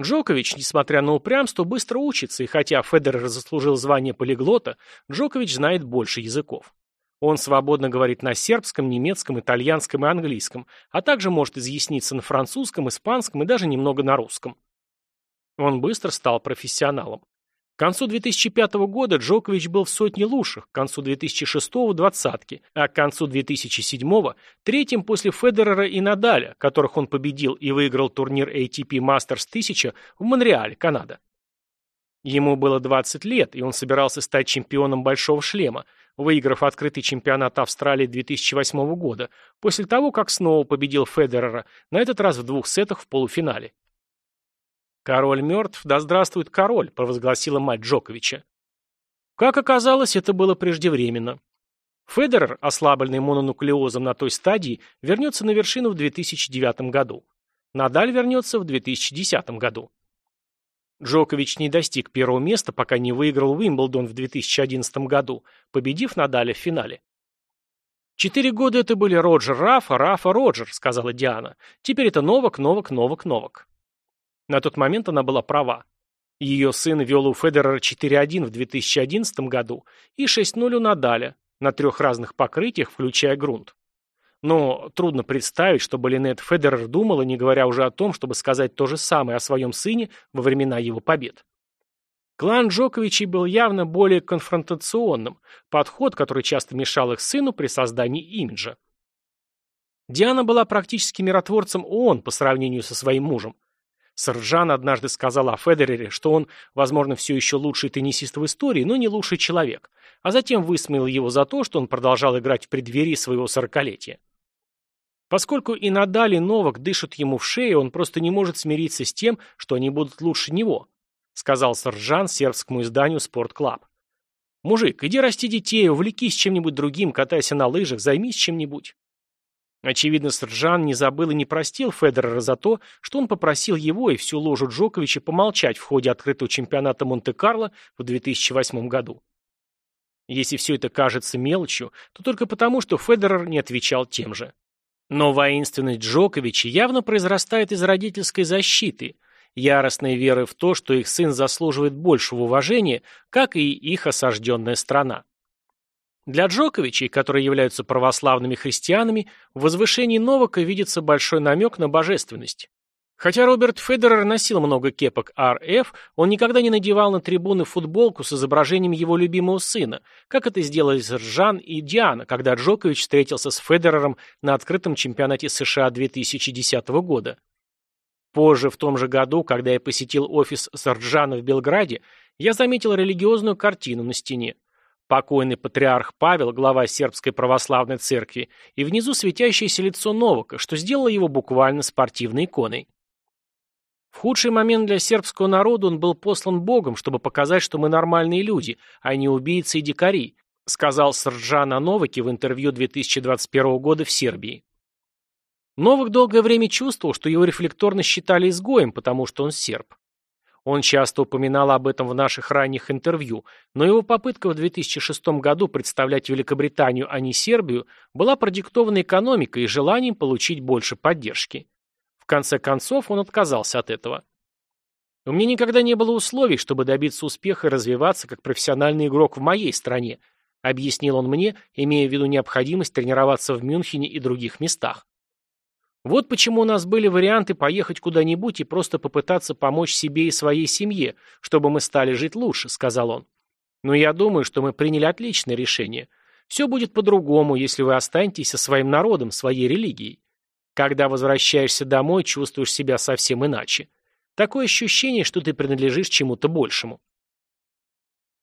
Джокович, несмотря на упрямство, быстро учится, и хотя Федерер заслужил звание полиглота, Джокович знает больше языков. Он свободно говорит на сербском, немецком, итальянском и английском, а также может изъясниться на французском, испанском и даже немного на русском. Он быстро стал профессионалом. К концу 2005 года Джокович был в сотне лучших, к концу 2006 – в двадцатке, а к концу 2007 – третьим после Федерера и Надаля, которых он победил и выиграл турнир ATP Masters 1000 в Монреале, Канада. Ему было 20 лет, и он собирался стать чемпионом Большого шлема, выиграв открытый чемпионат Австралии 2008 года, после того, как снова победил Федерера, на этот раз в двух сетах в полуфинале. «Король мертв, да здравствует король», — провозгласила мать Джоковича. Как оказалось, это было преждевременно. Федерер, ослабленный мононуклеозом на той стадии, вернется на вершину в 2009 году. Надаль вернется в 2010 году. Джокович не достиг первого места, пока не выиграл Уимблдон в 2011 году, победив Надаля в финале. «Четыре года это были Роджер Рафа, Рафа Роджер», — сказала Диана. «Теперь это Новак, Новак, Новак, Новак». На тот момент она была права. Ее сын вел у Федерера 4-1 в 2011 году и 6-0 у Надаля на трех разных покрытиях, включая грунт. Но трудно представить, чтобы Линет Федерер думала, не говоря уже о том, чтобы сказать то же самое о своем сыне во времена его побед. Клан Джоковичей был явно более конфронтационным, подход, который часто мешал их сыну при создании имиджа. Диана была практически миротворцем ООН по сравнению со своим мужем. Саржан однажды сказал о Федерере, что он, возможно, все еще лучший теннисист в истории, но не лучший человек, а затем высмеял его за то, что он продолжал играть в преддверии своего сорокалетия. Поскольку и Надаль, и Новак дышат ему в шею, он просто не может смириться с тем, что они будут лучше него, сказал Срджан сербскому изданию «Спорт Клаб». «Мужик, иди расти детей, увлекись чем-нибудь другим, катайся на лыжах, займись чем-нибудь». Очевидно, Срджан не забыл и не простил Федерера за то, что он попросил его и всю ложу Джоковича помолчать в ходе открытого чемпионата Монте-Карло в 2008 году. Если все это кажется мелочью, то только потому, что Федерер не отвечал тем же. Но воинственность Джоковича явно произрастает из родительской защиты, яростной веры в то, что их сын заслуживает большего уважения, как и их осажденная страна. Для Джоковичей, которые являются православными христианами, в возвышении Новака видится большой намек на божественность. Хотя Роберт Федерер носил много кепок РФ, он никогда не надевал на трибуны футболку с изображением его любимого сына, как это сделали Жан и Диана, когда Джокович встретился с Федерером на открытом чемпионате США 2010 года. Позже, в том же году, когда я посетил офис Сарджана в Белграде, я заметил религиозную картину на стене. Покойный патриарх Павел, глава сербской православной церкви, и внизу светящееся лицо Новака, что сделало его буквально спортивной иконой. В худший момент для сербского народа он был послан Богом, чтобы показать, что мы нормальные люди, а не убийцы и дикари, сказал Срджан о Новаке в интервью 2021 года в Сербии. Новак долгое время чувствовал, что его рефлекторно считали изгоем, потому что он серб. Он часто упоминал об этом в наших ранних интервью, но его попытка в 2006 году представлять Великобританию, а не Сербию, была продиктована экономикой и желанием получить больше поддержки. В конце концов, он отказался от этого. У меня никогда не было условий, чтобы добиться успеха и развиваться как профессиональный игрок в моей стране, объяснил он мне, имея в виду необходимость тренироваться в Мюнхене и других местах. Вот почему у нас были варианты поехать куда-нибудь и просто попытаться помочь себе и своей семье, чтобы мы стали жить лучше, сказал он. Но я думаю, что мы приняли отличное решение. Все будет по-другому, если вы останетесь со своим народом, своей религией. Когда возвращаешься домой, чувствуешь себя совсем иначе. Такое ощущение, что ты принадлежишь чему-то большему.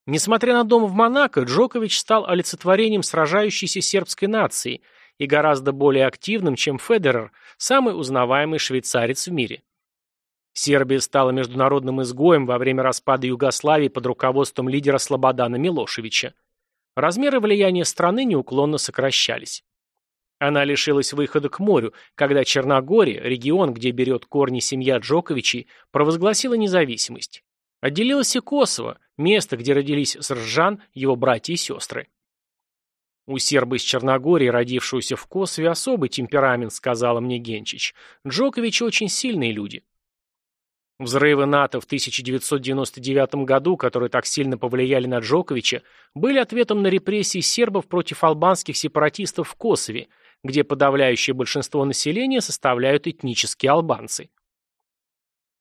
Несмотря на дом в Монако, Джокович стал олицетворением сражающейся сербской нации и гораздо более активным, чем Федерер, самый узнаваемый швейцарец в мире. Сербия стала международным изгоем во время распада Югославии под руководством лидера Слободана Милошевича. Размеры влияния страны неуклонно сокращались. Она лишилась выхода к морю, когда Черногория, регион, где берет корни семья Джоковичей, провозгласила независимость. Отделилось и Косово, место, где родились Сржан, его братья и сестры. У серба из Черногории, родившегося в Косове, особый темперамент, сказала мне Генчич. Джокович очень сильные люди. Взрывы НАТО в 1999 году, которые так сильно повлияли на Джоковича, были ответом на репрессии сербов против албанских сепаратистов в Косове, где подавляющее большинство населения составляют этнические албанцы.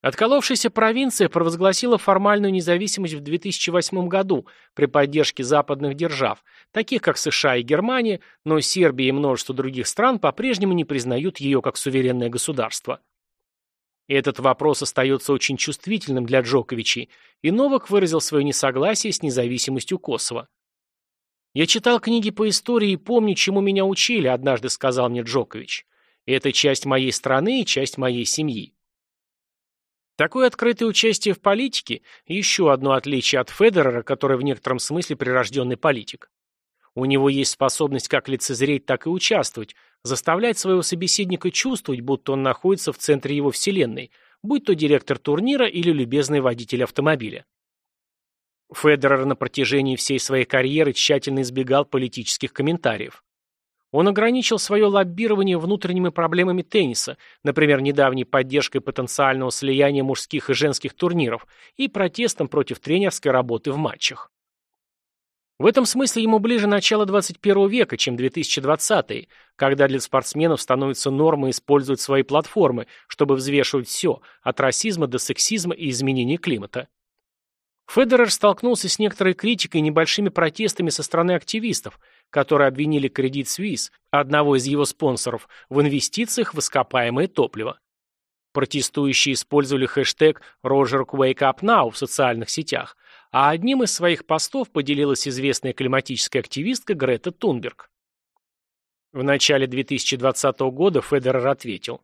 Отколовшаяся провинция провозгласила формальную независимость в 2008 году при поддержке западных держав, таких как США и Германия, но Сербия и множество других стран по-прежнему не признают ее как суверенное государство. Этот вопрос остается очень чувствительным для Джоковичей, и Новак выразил свое несогласие с независимостью Косово. «Я читал книги по истории и помню, чему меня учили», — однажды сказал мне Джокович. «Это часть моей страны и часть моей семьи». Такое открытое участие в политике – еще одно отличие от Федерера, который в некотором смысле прирожденный политик. У него есть способность как лицезреть, так и участвовать, заставлять своего собеседника чувствовать, будто он находится в центре его вселенной, будь то директор турнира или любезный водитель автомобиля. Федерер на протяжении всей своей карьеры тщательно избегал политических комментариев. Он ограничил свое лоббирование внутренними проблемами тенниса, например, недавней поддержкой потенциального слияния мужских и женских турниров и протестом против тренерской работы в матчах. В этом смысле ему ближе начало 21 века, чем 2020 когда для спортсменов становится нормой использовать свои платформы, чтобы взвешивать все, от расизма до сексизма и изменения климата. Федерер столкнулся с некоторой критикой и небольшими протестами со стороны активистов, которые обвинили Credit Suisse, одного из его спонсоров, в инвестициях в ископаемое топливо. Протестующие использовали хэштег RogerWakeUpNow в социальных сетях, а одним из своих постов поделилась известная климатическая активистка Грета Тунберг. В начале 2020 года Федерер ответил,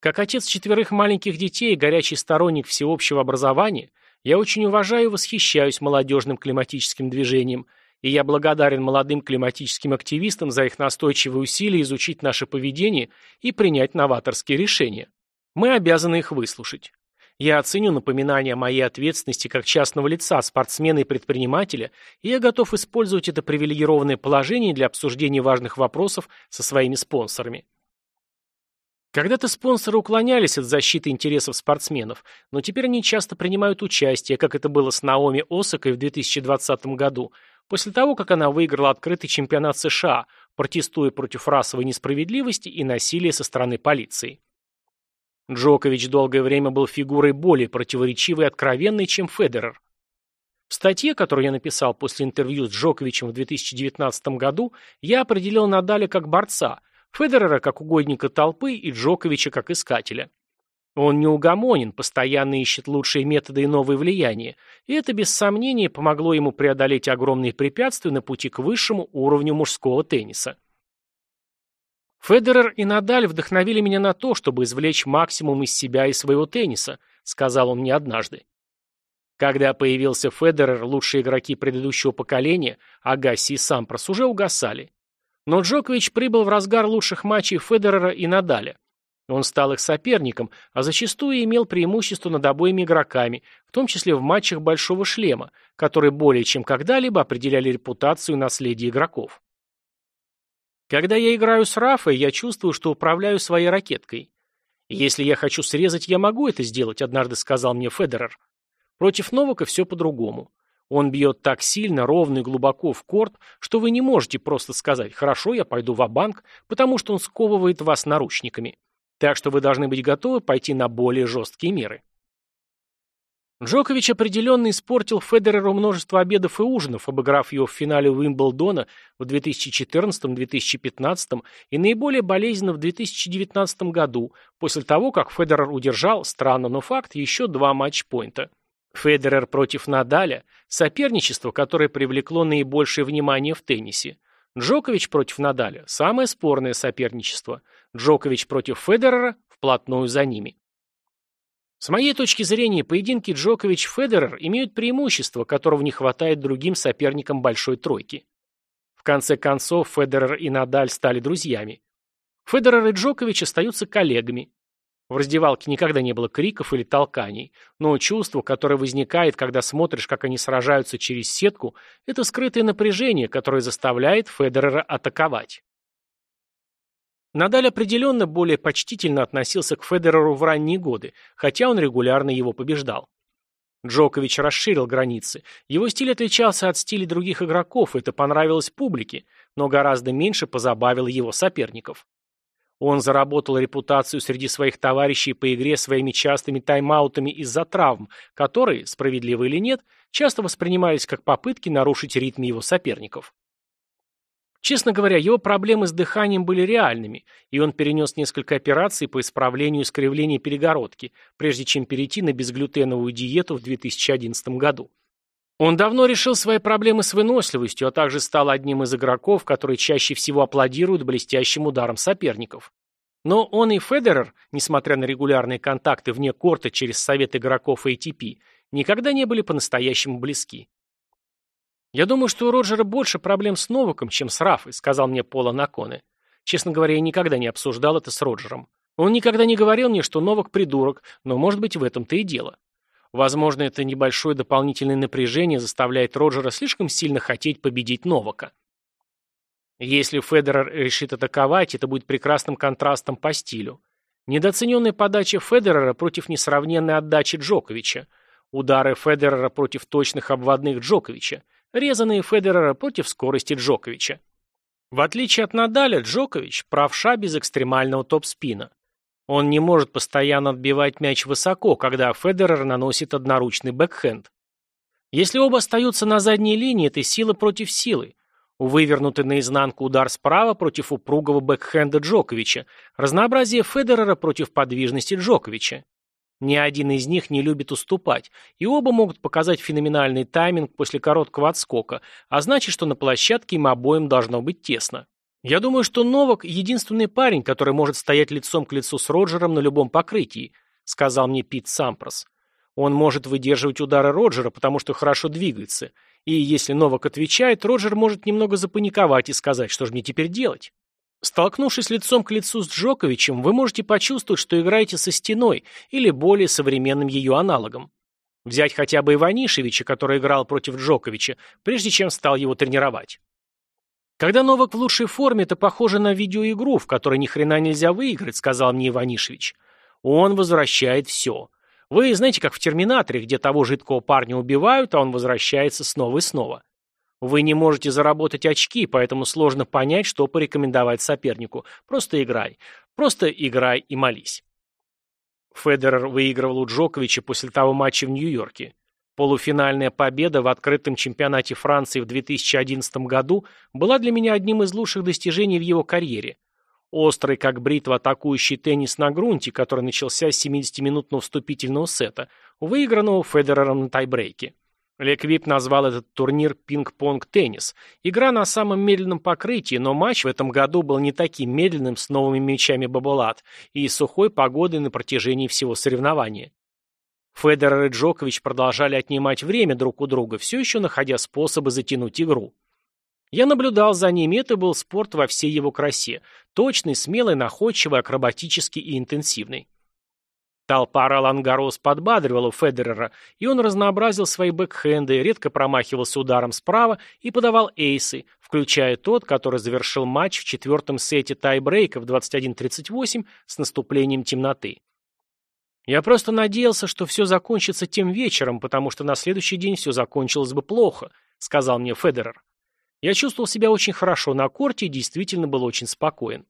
«Как отец четверых маленьких детей и горячий сторонник всеобщего образования – я очень уважаю и восхищаюсь молодежным климатическим движением, и я благодарен молодым климатическим активистам за их настойчивые усилия изучить наше поведение и принять новаторские решения. Мы обязаны их выслушать. Я оценю напоминание о моей ответственности как частного лица, спортсмена и предпринимателя, и я готов использовать это привилегированное положение для обсуждения важных вопросов со своими спонсорами. Когда-то спонсоры уклонялись от защиты интересов спортсменов, но теперь они часто принимают участие, как это было с Наоми Осакой в 2020 году, после того, как она выиграла открытый чемпионат США, протестуя против расовой несправедливости и насилия со стороны полиции. Джокович долгое время был фигурой более противоречивой и откровенной, чем Федерер. В статье, которую я написал после интервью с Джоковичем в 2019 году, я определил Надаля как борца, Федерера как угодника толпы и Джоковича как искателя. Он неугомонен, постоянно ищет лучшие методы и новые влияния, и это без сомнения помогло ему преодолеть огромные препятствия на пути к высшему уровню мужского тенниса. «Федерер и Надаль вдохновили меня на то, чтобы извлечь максимум из себя и своего тенниса», сказал он мне однажды. Когда появился Федерер, лучшие игроки предыдущего поколения, Агаси и Сампрос, уже угасали. Но Джокович прибыл в разгар лучших матчей Федерера и Надаля. Он стал их соперником, а зачастую имел преимущество над обоими игроками, в том числе в матчах «Большого шлема», которые более чем когда-либо определяли репутацию и наследие игроков. Когда я играю с Рафой, я чувствую, что управляю своей ракеткой. Если я хочу срезать, я могу это сделать, однажды сказал мне Федерер. Против Новака все по-другому. Он бьет так сильно, ровно и глубоко в корт, что вы не можете просто сказать «хорошо, я пойду в банк потому что он сковывает вас наручниками. Так что вы должны быть готовы пойти на более жесткие меры. Джокович определенно испортил Федереру множество обедов и ужинов, обыграв его в финале Уимблдона в 2014-2015 и наиболее болезненно в 2019 году, после того, как Федерер удержал, странно, но факт, еще два матчпоинта. Федерер против Надаля – соперничество, которое привлекло наибольшее внимание в теннисе. Джокович против Надаля – самое спорное соперничество. Джокович против Федерера – вплотную за ними. С моей точки зрения, поединки Джокович-Федерер имеют преимущество, которого не хватает другим соперникам большой тройки. В конце концов, Федерер и Надаль стали друзьями. Федерер и Джокович остаются коллегами. В раздевалке никогда не было криков или толканий, но чувство, которое возникает, когда смотришь, как они сражаются через сетку, это скрытое напряжение, которое заставляет Федерера атаковать. Надаль определенно более почтительно относился к Федереру в ранние годы, хотя он регулярно его побеждал. Джокович расширил границы. Его стиль отличался от стиля других игроков, это понравилось публике, но гораздо меньше позабавило его соперников. Он заработал репутацию среди своих товарищей по игре своими частыми тайм-аутами из-за травм, которые, справедливо или нет, часто воспринимались как попытки нарушить ритм его соперников. Честно говоря, его проблемы с дыханием были реальными, и он перенес несколько операций по исправлению искривления перегородки, прежде чем перейти на безглютеновую диету в 2011 году. Он давно решил свои проблемы с выносливостью, а также стал одним из игроков, которые чаще всего аплодируют блестящим ударам соперников. Но он и Федерер, несмотря на регулярные контакты вне корта через совет игроков ATP, никогда не были по-настоящему близки. «Я думаю, что у Роджера больше проблем с Новаком, чем с Рафой», сказал мне Пола Наконе. Честно говоря, я никогда не обсуждал это с Роджером. Он никогда не говорил мне, что Новак придурок, но, может быть, в этом-то и дело. Возможно, это небольшое дополнительное напряжение заставляет Роджера слишком сильно хотеть победить Новака. Если Федерер решит атаковать, это будет прекрасным контрастом по стилю. Недооцененная подача Федерера против несравненной отдачи Джоковича. Удары Федерера против точных обводных Джоковича резанные Федерера против скорости Джоковича. В отличие от Надаля, Джокович – правша без экстремального топ-спина. Он не может постоянно отбивать мяч высоко, когда Федерер наносит одноручный бэкхенд. Если оба остаются на задней линии, это сила против силы. Вывернутый наизнанку удар справа против упругого бэкхенда Джоковича, разнообразие Федерера против подвижности Джоковича. Ни один из них не любит уступать, и оба могут показать феноменальный тайминг после короткого отскока, а значит, что на площадке им обоим должно быть тесно. Я думаю, что Новак – единственный парень, который может стоять лицом к лицу с Роджером на любом покрытии, сказал мне Пит Сампрос. Он может выдерживать удары Роджера, потому что хорошо двигается. И если Новак отвечает, Роджер может немного запаниковать и сказать, что же мне теперь делать. Столкнувшись лицом к лицу с Джоковичем, вы можете почувствовать, что играете со стеной или более современным ее аналогом. Взять хотя бы Иванишевича, который играл против Джоковича, прежде чем стал его тренировать. Когда Новак в лучшей форме, это похоже на видеоигру, в которой ни хрена нельзя выиграть, сказал мне Иванишевич. Он возвращает все. Вы знаете, как в Терминаторе, где того жидкого парня убивают, а он возвращается снова и снова. Вы не можете заработать очки, поэтому сложно понять, что порекомендовать сопернику. Просто играй. Просто играй и молись. Федерер выигрывал у Джоковича после того матча в Нью-Йорке. Полуфинальная победа в открытом чемпионате Франции в 2011 году была для меня одним из лучших достижений в его карьере. Острый, как бритва, атакующий теннис на грунте, который начался с 70-минутного вступительного сета, выигранного Федерером на тайбрейке. Леквип назвал этот турнир «пинг-понг-теннис». Игра на самом медленном покрытии, но матч в этом году был не таким медленным с новыми мячами Бабулат и сухой погодой на протяжении всего соревнования. Федерер и Джокович продолжали отнимать время друг у друга, все еще находя способы затянуть игру. Я наблюдал за ними, это был спорт во всей его красе. Точный, смелый, находчивый, акробатический и интенсивный. Толпа Ролан Гарос подбадривала Федерера, и он разнообразил свои бэкхенды, редко промахивался ударом справа и подавал эйсы, включая тот, который завершил матч в четвертом сете тайбрейка в 21:38 с наступлением темноты. Я просто надеялся, что все закончится тем вечером, потому что на следующий день все закончилось бы плохо, сказал мне Федерер. Я чувствовал себя очень хорошо на корте и действительно был очень спокоен.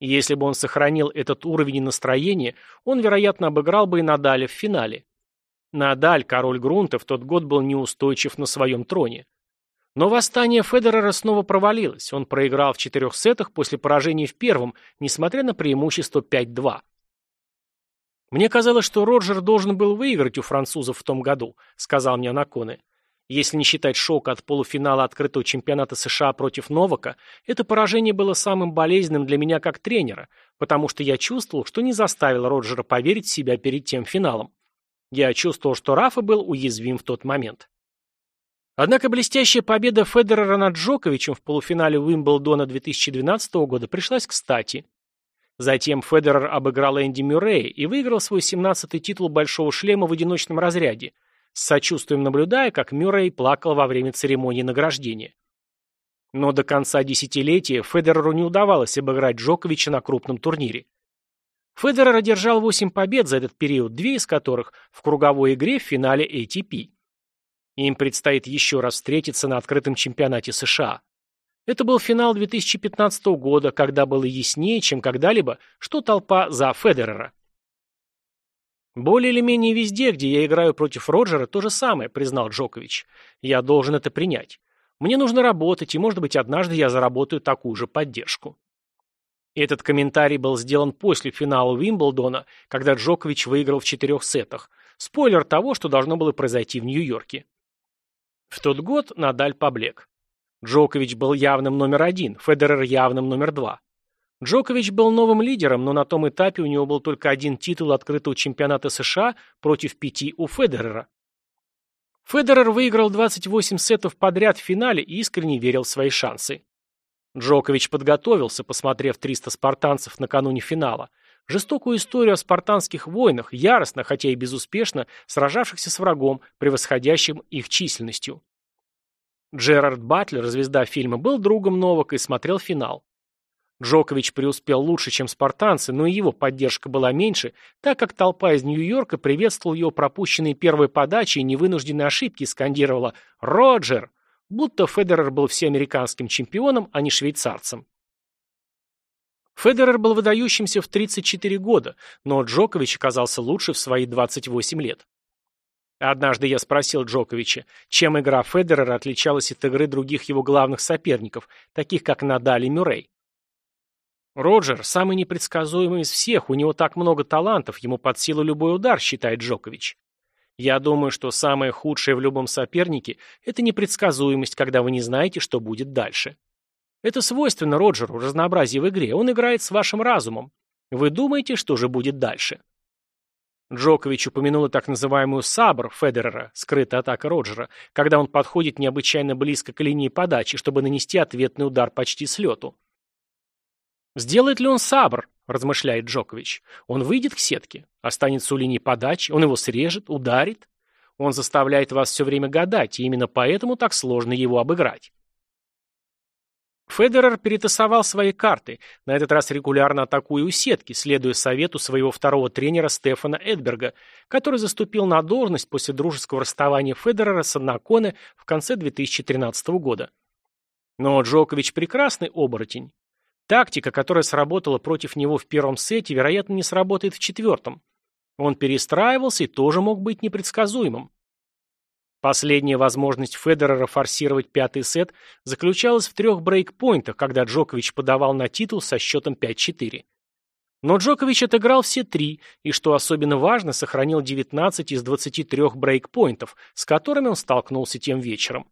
Если бы он сохранил этот уровень настроения, он, вероятно, обыграл бы и Надаля в финале. Надаль, король грунта, в тот год был неустойчив на своем троне. Но восстание Федерера снова провалилось. Он проиграл в четырех сетах после поражения в первом, несмотря на преимущество 5-2. «Мне казалось, что Роджер должен был выиграть у французов в том году», — сказал мне Анаконе. Если не считать шока от полуфинала открытого чемпионата США против Новака, это поражение было самым болезненным для меня как тренера, потому что я чувствовал, что не заставил Роджера поверить в себя перед тем финалом. Я чувствовал, что Рафа был уязвим в тот момент. Однако блестящая победа Федерера над Джоковичем в полуфинале Уимблдона 2012 года пришлась кстати. Затем Федерер обыграл Энди Мюррея и выиграл свой 17-й титул Большого шлема в одиночном разряде – с сочувствием наблюдая, как Мюррей плакал во время церемонии награждения. Но до конца десятилетия Федереру не удавалось обыграть Джоковича на крупном турнире. Федерер одержал 8 побед за этот период, две из которых в круговой игре в финале ATP. Им предстоит еще раз встретиться на открытом чемпионате США. Это был финал 2015 года, когда было яснее, чем когда-либо, что толпа за Федерера. «Более или менее везде, где я играю против Роджера, то же самое», — признал Джокович. «Я должен это принять. Мне нужно работать, и, может быть, однажды я заработаю такую же поддержку». Этот комментарий был сделан после финала Уимблдона, когда Джокович выиграл в четырех сетах. Спойлер того, что должно было произойти в Нью-Йорке. В тот год Надаль поблек. Джокович был явным номер один, Федерер явным номер два. Джокович был новым лидером, но на том этапе у него был только один титул открытого чемпионата США против пяти у Федерера. Федерер выиграл 28 сетов подряд в финале и искренне верил в свои шансы. Джокович подготовился, посмотрев 300 спартанцев накануне финала. Жестокую историю о спартанских войнах, яростно, хотя и безуспешно, сражавшихся с врагом, превосходящим их численностью. Джерард Батлер, звезда фильма, был другом Новака и смотрел финал. Джокович преуспел лучше, чем спартанцы, но и его поддержка была меньше, так как толпа из Нью-Йорка приветствовала его пропущенные первые подачи и невынужденные ошибки скандировала «Роджер!», будто Федерер был всеамериканским чемпионом, а не швейцарцем. Федерер был выдающимся в 34 года, но Джокович оказался лучше в свои 28 лет. Однажды я спросил Джоковича, чем игра Федерера отличалась от игры других его главных соперников, таких как Надаль и Мюррей. Роджер самый непредсказуемый из всех, у него так много талантов, ему под силу любой удар, считает Джокович. Я думаю, что самое худшее в любом сопернике – это непредсказуемость, когда вы не знаете, что будет дальше. Это свойственно Роджеру, разнообразие в игре, он играет с вашим разумом. Вы думаете, что же будет дальше. Джокович упомянул так называемую «сабр» Федерера, скрытая атака Роджера, когда он подходит необычайно близко к линии подачи, чтобы нанести ответный удар почти с лету. Сделает ли он сабр, размышляет Джокович. Он выйдет к сетке, останется у линии подачи, он его срежет, ударит. Он заставляет вас все время гадать, и именно поэтому так сложно его обыграть. Федерер перетасовал свои карты, на этот раз регулярно атакуя у сетки, следуя совету своего второго тренера Стефана Эдберга, который заступил на должность после дружеского расставания Федерера с Аннаконе в конце 2013 года. Но Джокович прекрасный оборотень. Тактика, которая сработала против него в первом сете, вероятно, не сработает в четвертом. Он перестраивался и тоже мог быть непредсказуемым. Последняя возможность Федерера форсировать пятый сет заключалась в трех брейкпоинтах, когда Джокович подавал на титул со счетом 5-4. Но Джокович отыграл все три, и, что особенно важно, сохранил 19 из 23 брейкпоинтов, с которыми он столкнулся тем вечером.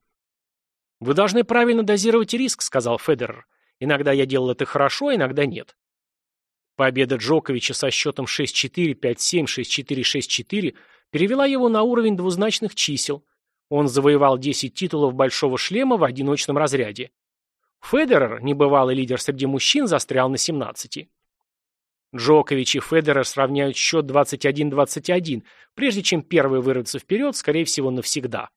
«Вы должны правильно дозировать риск», — сказал Федерер. «Иногда я делал это хорошо, иногда нет». Победа Джоковича со счетом 6-4, 5-7, 6-4, 6-4 перевела его на уровень двузначных чисел. Он завоевал 10 титулов большого шлема в одиночном разряде. Федерер, небывалый лидер среди мужчин, застрял на 17. Джокович и Федерер сравняют счет 21-21, прежде чем первый вырвется вперед, скорее всего, навсегда.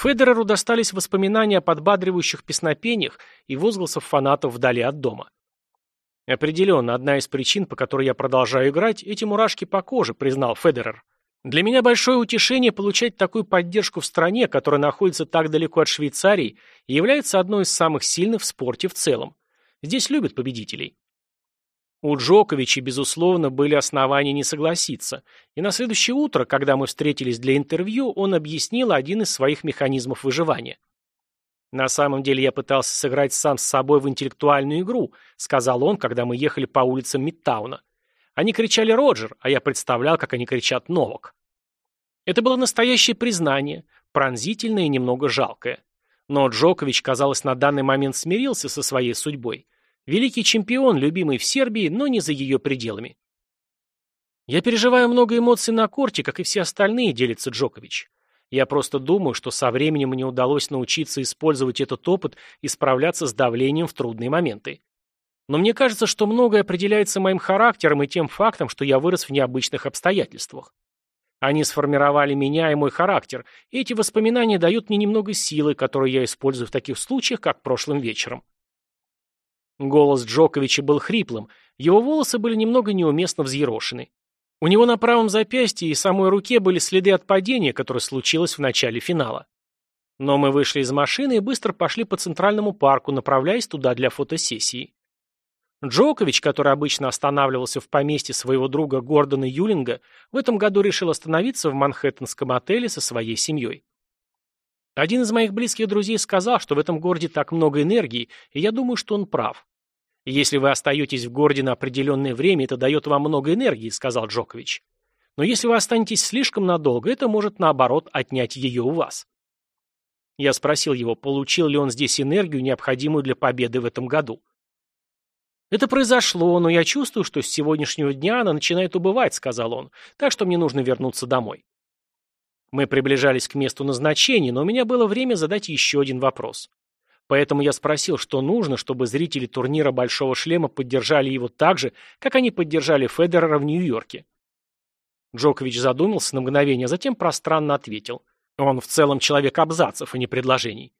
Федереру достались воспоминания о подбадривающих песнопениях и возгласов фанатов вдали от дома. «Определенно, одна из причин, по которой я продолжаю играть, эти мурашки по коже», признал Федерер. «Для меня большое утешение получать такую поддержку в стране, которая находится так далеко от Швейцарии и является одной из самых сильных в спорте в целом. Здесь любят победителей». У Джоковича, безусловно, были основания не согласиться, и на следующее утро, когда мы встретились для интервью, он объяснил один из своих механизмов выживания. «На самом деле я пытался сыграть сам с собой в интеллектуальную игру», сказал он, когда мы ехали по улицам Мидтауна. Они кричали «Роджер», а я представлял, как они кричат «Новак». Это было настоящее признание, пронзительное и немного жалкое. Но Джокович, казалось, на данный момент смирился со своей судьбой – Великий чемпион, любимый в Сербии, но не за ее пределами. Я переживаю много эмоций на корте, как и все остальные, делится Джокович. Я просто думаю, что со временем мне удалось научиться использовать этот опыт и справляться с давлением в трудные моменты. Но мне кажется, что многое определяется моим характером и тем фактом, что я вырос в необычных обстоятельствах. Они сформировали меня и мой характер, и эти воспоминания дают мне немного силы, которую я использую в таких случаях, как прошлым вечером. Голос Джоковича был хриплым, его волосы были немного неуместно взъерошены. У него на правом запястье и самой руке были следы от падения, которое случилось в начале финала. Но мы вышли из машины и быстро пошли по центральному парку, направляясь туда для фотосессии. Джокович, который обычно останавливался в поместье своего друга Гордона Юлинга, в этом году решил остановиться в манхэттенском отеле со своей семьей. Один из моих близких друзей сказал, что в этом городе так много энергии, и я думаю, что он прав. «Если вы остаетесь в городе на определенное время, это дает вам много энергии», — сказал Джокович. «Но если вы останетесь слишком надолго, это может, наоборот, отнять ее у вас». Я спросил его, получил ли он здесь энергию, необходимую для победы в этом году. «Это произошло, но я чувствую, что с сегодняшнего дня она начинает убывать», — сказал он, «так что мне нужно вернуться домой». Мы приближались к месту назначения, но у меня было время задать еще один вопрос. Поэтому я спросил, что нужно, чтобы зрители турнира «Большого шлема» поддержали его так же, как они поддержали Федерера в Нью-Йорке. Джокович задумался на мгновение, а затем пространно ответил. Он в целом человек абзацев, а не предложений.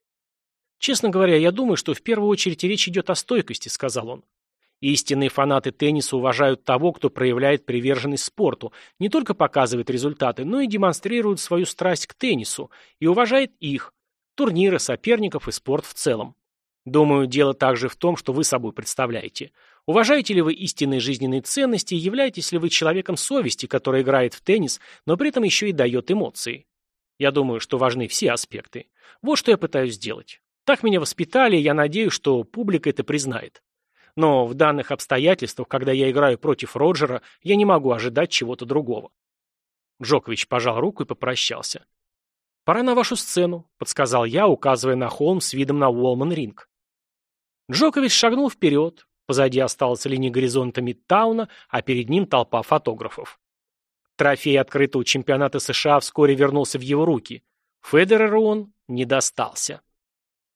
«Честно говоря, я думаю, что в первую очередь речь идет о стойкости», — сказал он. Истинные фанаты тенниса уважают того, кто проявляет приверженность спорту, не только показывает результаты, но и демонстрирует свою страсть к теннису и уважает их, турниры, соперников и спорт в целом. Думаю, дело также в том, что вы собой представляете. Уважаете ли вы истинные жизненные ценности и являетесь ли вы человеком совести, который играет в теннис, но при этом еще и дает эмоции? Я думаю, что важны все аспекты. Вот что я пытаюсь сделать. Так меня воспитали, я надеюсь, что публика это признает. Но в данных обстоятельствах, когда я играю против Роджера, я не могу ожидать чего-то другого. Джокович пожал руку и попрощался. «Пора на вашу сцену», — подсказал я, указывая на холм с видом на Уолман-ринг. Джокович шагнул вперед. Позади осталась линия горизонта Мидтауна, а перед ним толпа фотографов. Трофей открытого чемпионата США вскоре вернулся в его руки. Федереру он не достался.